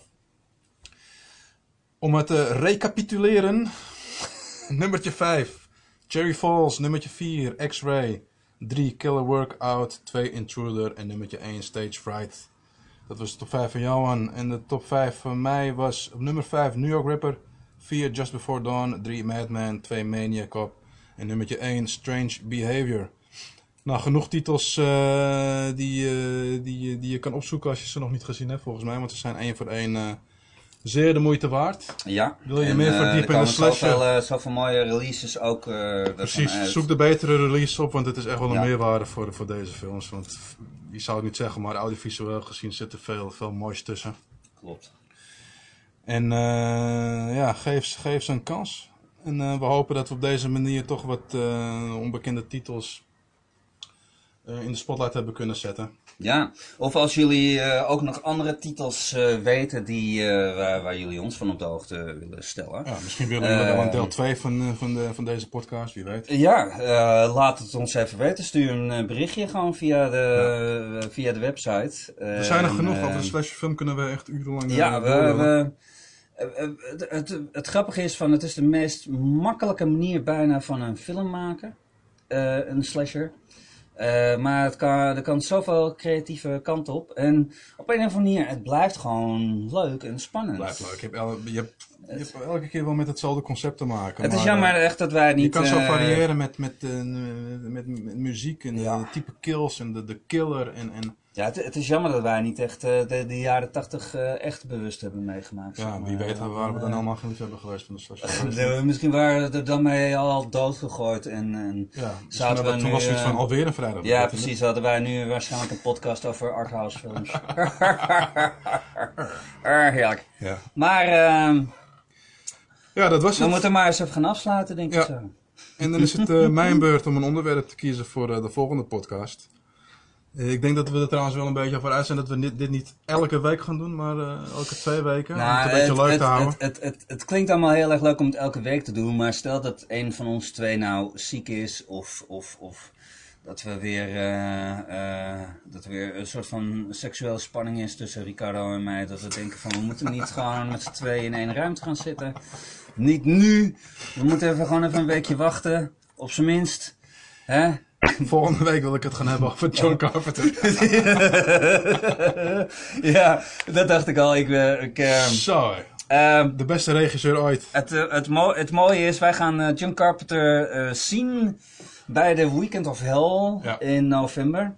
Om het te recapituleren. Nummertje 5. Cherry Falls. Nummertje 4. X-Ray. 3. Killer Workout. 2. Intruder. En nummertje 1. Stage Fright. Dat was de top 5 van Johan. En de top 5 van mij was op nummer 5 New York Ripper. 4. Just Before Dawn. 3. Madman. 2. Maniac Cop. En nummertje 1. Strange Behavior. Nou, genoeg titels eh, die, eh, die, die je kan opzoeken als je ze nog niet gezien hebt, volgens mij. Want ze zijn één voor één eh, zeer de moeite waard. Ja. Wil je En, meer eh, verdiepen er in de komen slasher? Zoveel, eh, zoveel mooie releases ook eh Precies, zoek de betere release op, want het is echt wel een Ja. meerwaarde voor, voor deze films. Want je zou het niet zeggen, maar audiovisueel gezien zit er veel, veel moois tussen. Klopt. En ja, geef, ze- geef ze een kans. En we hopen dat we op deze manier toch wat onbekende titels in de spotlight hebben kunnen zetten. Ja, of als jullie eh, ook nog andere titels eh, weten die, eh, waar, waar jullie ons van op de hoogte willen stellen. Ja, misschien willen we wel een Eh, deel 2 van, van, de, van deze podcast, wie weet. Ja, laat het ons even weten. Stuur een berichtje gewoon via de, via de website. Er zijn er En, genoeg, over de slasherfilm kunnen we echt urenlang Ja, we, het, het, het grappige is van, het is de meest makkelijke manier bijna van een film maken. Een slasher. Eh, maar het kan, er kan zoveel creatieve kant op. En op een of andere manier, het blijft gewoon leuk en spannend. Blijft leuk. Je hebt, el- je, hebt, je hebt elke keer wel met hetzelfde concept te maken. Het is jammer eh, echt dat wij niet... Je kan zo eh, variëren met, met, met, met muziek en Ja. de type kills en de, de killer. En, en Ja, het, het is jammer dat wij niet echt eh, de, de jaren tachtig eh, echt bewust hebben meegemaakt. zeg ja, maar. wie weet waren we dan Eh, allemaal geen liefhebber geweest van de de- misschien waren we er dan mee al doodgegooid en... en ja, Zaten we toen nu, was zoiets eh, van alweer een vrijdag. Ja, precies. Hadden wij nu waarschijnlijk een podcast over arthouse films. Heerlijk. Ja. Maar ehm, ja, dat was we het. moeten maar eens even gaan afsluiten, denk Ja. ik zo. En dan is het mijn beurt om een onderwerp te kiezen voor de volgende podcast. Eh, ik denk dat we er trouwens wel een beetje over uit zijn dat we dit, niet elke week gaan doen, maar eh, elke twee weken. om het een beetje leuk Nou, het, te houden. Het, het, het, het klinkt allemaal heel erg leuk om het elke week te doen, maar stel dat een van ons twee nou ziek is of, of, of dat we weer, eh, dat er weer een soort van seksuele spanning is tussen Ricardo en mij, dat we denken van we moeten niet gewoon met z'n tweeën in één ruimte gaan zitten. Niet nu. We moeten even gewoon even een weekje wachten, op zijn minst. Hè? Volgende week wil ik het gaan hebben over John Carpenter. ja, dat dacht ik al. Ik, eh, ik, eh, Zo, ehm, de beste regisseur ooit. Het, eh, het, mo- het mooie is, wij gaan John Carpenter zien bij de Weekend of Hell Ja. in november.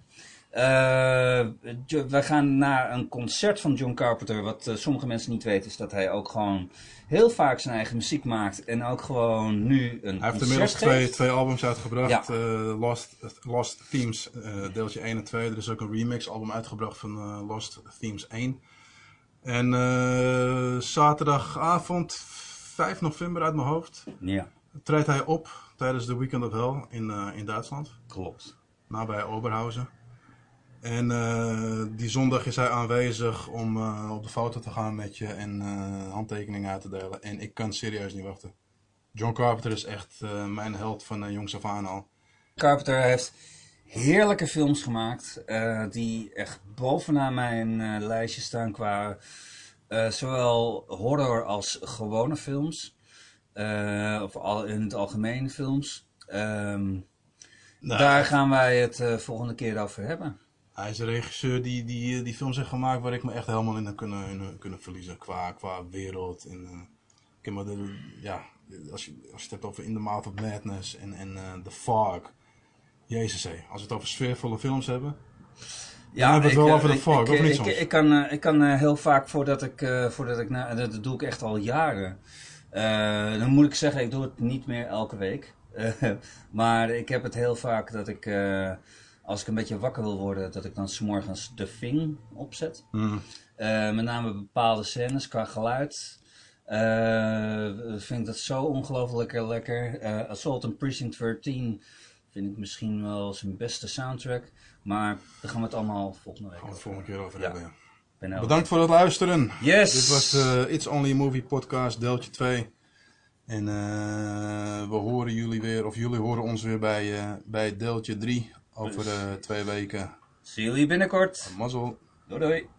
Jo- wij gaan naar een concert van John Carpenter. Wat sommige mensen niet weten, is dat hij ook gewoon heel vaak zijn eigen muziek maakt. En ook gewoon nu een Hij heeft inmiddels twee, twee albums uitgebracht. Ja. eh, Lost, Lost Themes, eh, deeltje 1 en 2. Er is ook een remix album uitgebracht van eh, Lost Themes 1. En zaterdagavond, 5 november uit mijn hoofd, Ja, treedt hij op tijdens de Weekend of Hell in, in Duitsland. klopt. nabij Oberhausen. En eh, die zondag is hij aanwezig om eh, op de foto te gaan met je en eh, handtekeningen uit te delen. En ik kan serieus niet wachten. John Carpenter is echt mijn held van jongs af aan al. Carpenter heeft heerlijke films gemaakt. die echt bovenaan mijn lijstje staan qua zowel horror als gewone films. Of al, in het algemeen films. Ehm, Nou, Daar gaan wij het volgende keer over hebben. Hij is een regisseur die, die, die films heeft gemaakt waar ik me echt helemaal in heb kunnen, in, kunnen verliezen. Qua, qua wereld. En, eh, ik heb me er, ja, als je, als je het hebt over In the Mouth of Madness en, en uh, The Fog. Jezus hé, als we het over sfeervolle films hebben. Ja, hebben we het wel over The Fog, of niet ik, ik, kan, ik kan heel vaak, voordat ik, voordat ik nou, dat doe ik echt al jaren. dan moet ik zeggen, ik doe het niet meer elke week. maar ik heb het heel vaak dat ik als ik een beetje wakker wil worden, dat ik dan s'morgens The Thing opzet. Mm. met name bepaalde scènes qua geluid. Uh, vind ik dat zo ongelooflijk lekker. Uh, Assault on Precinct 13 vind ik misschien wel zijn beste soundtrack. Maar daar gaan we het allemaal volgende week over hebben. volgende keer over hebben, ja. Bedankt voor het luisteren. Yes! Dit was de It's Only a Movie podcast, deeltje 2. En we horen jullie weer, of jullie horen ons weer bij, bij deeltje 3 over uh, twee weken. Zie jullie binnenkort. Mazzel. Doei doei.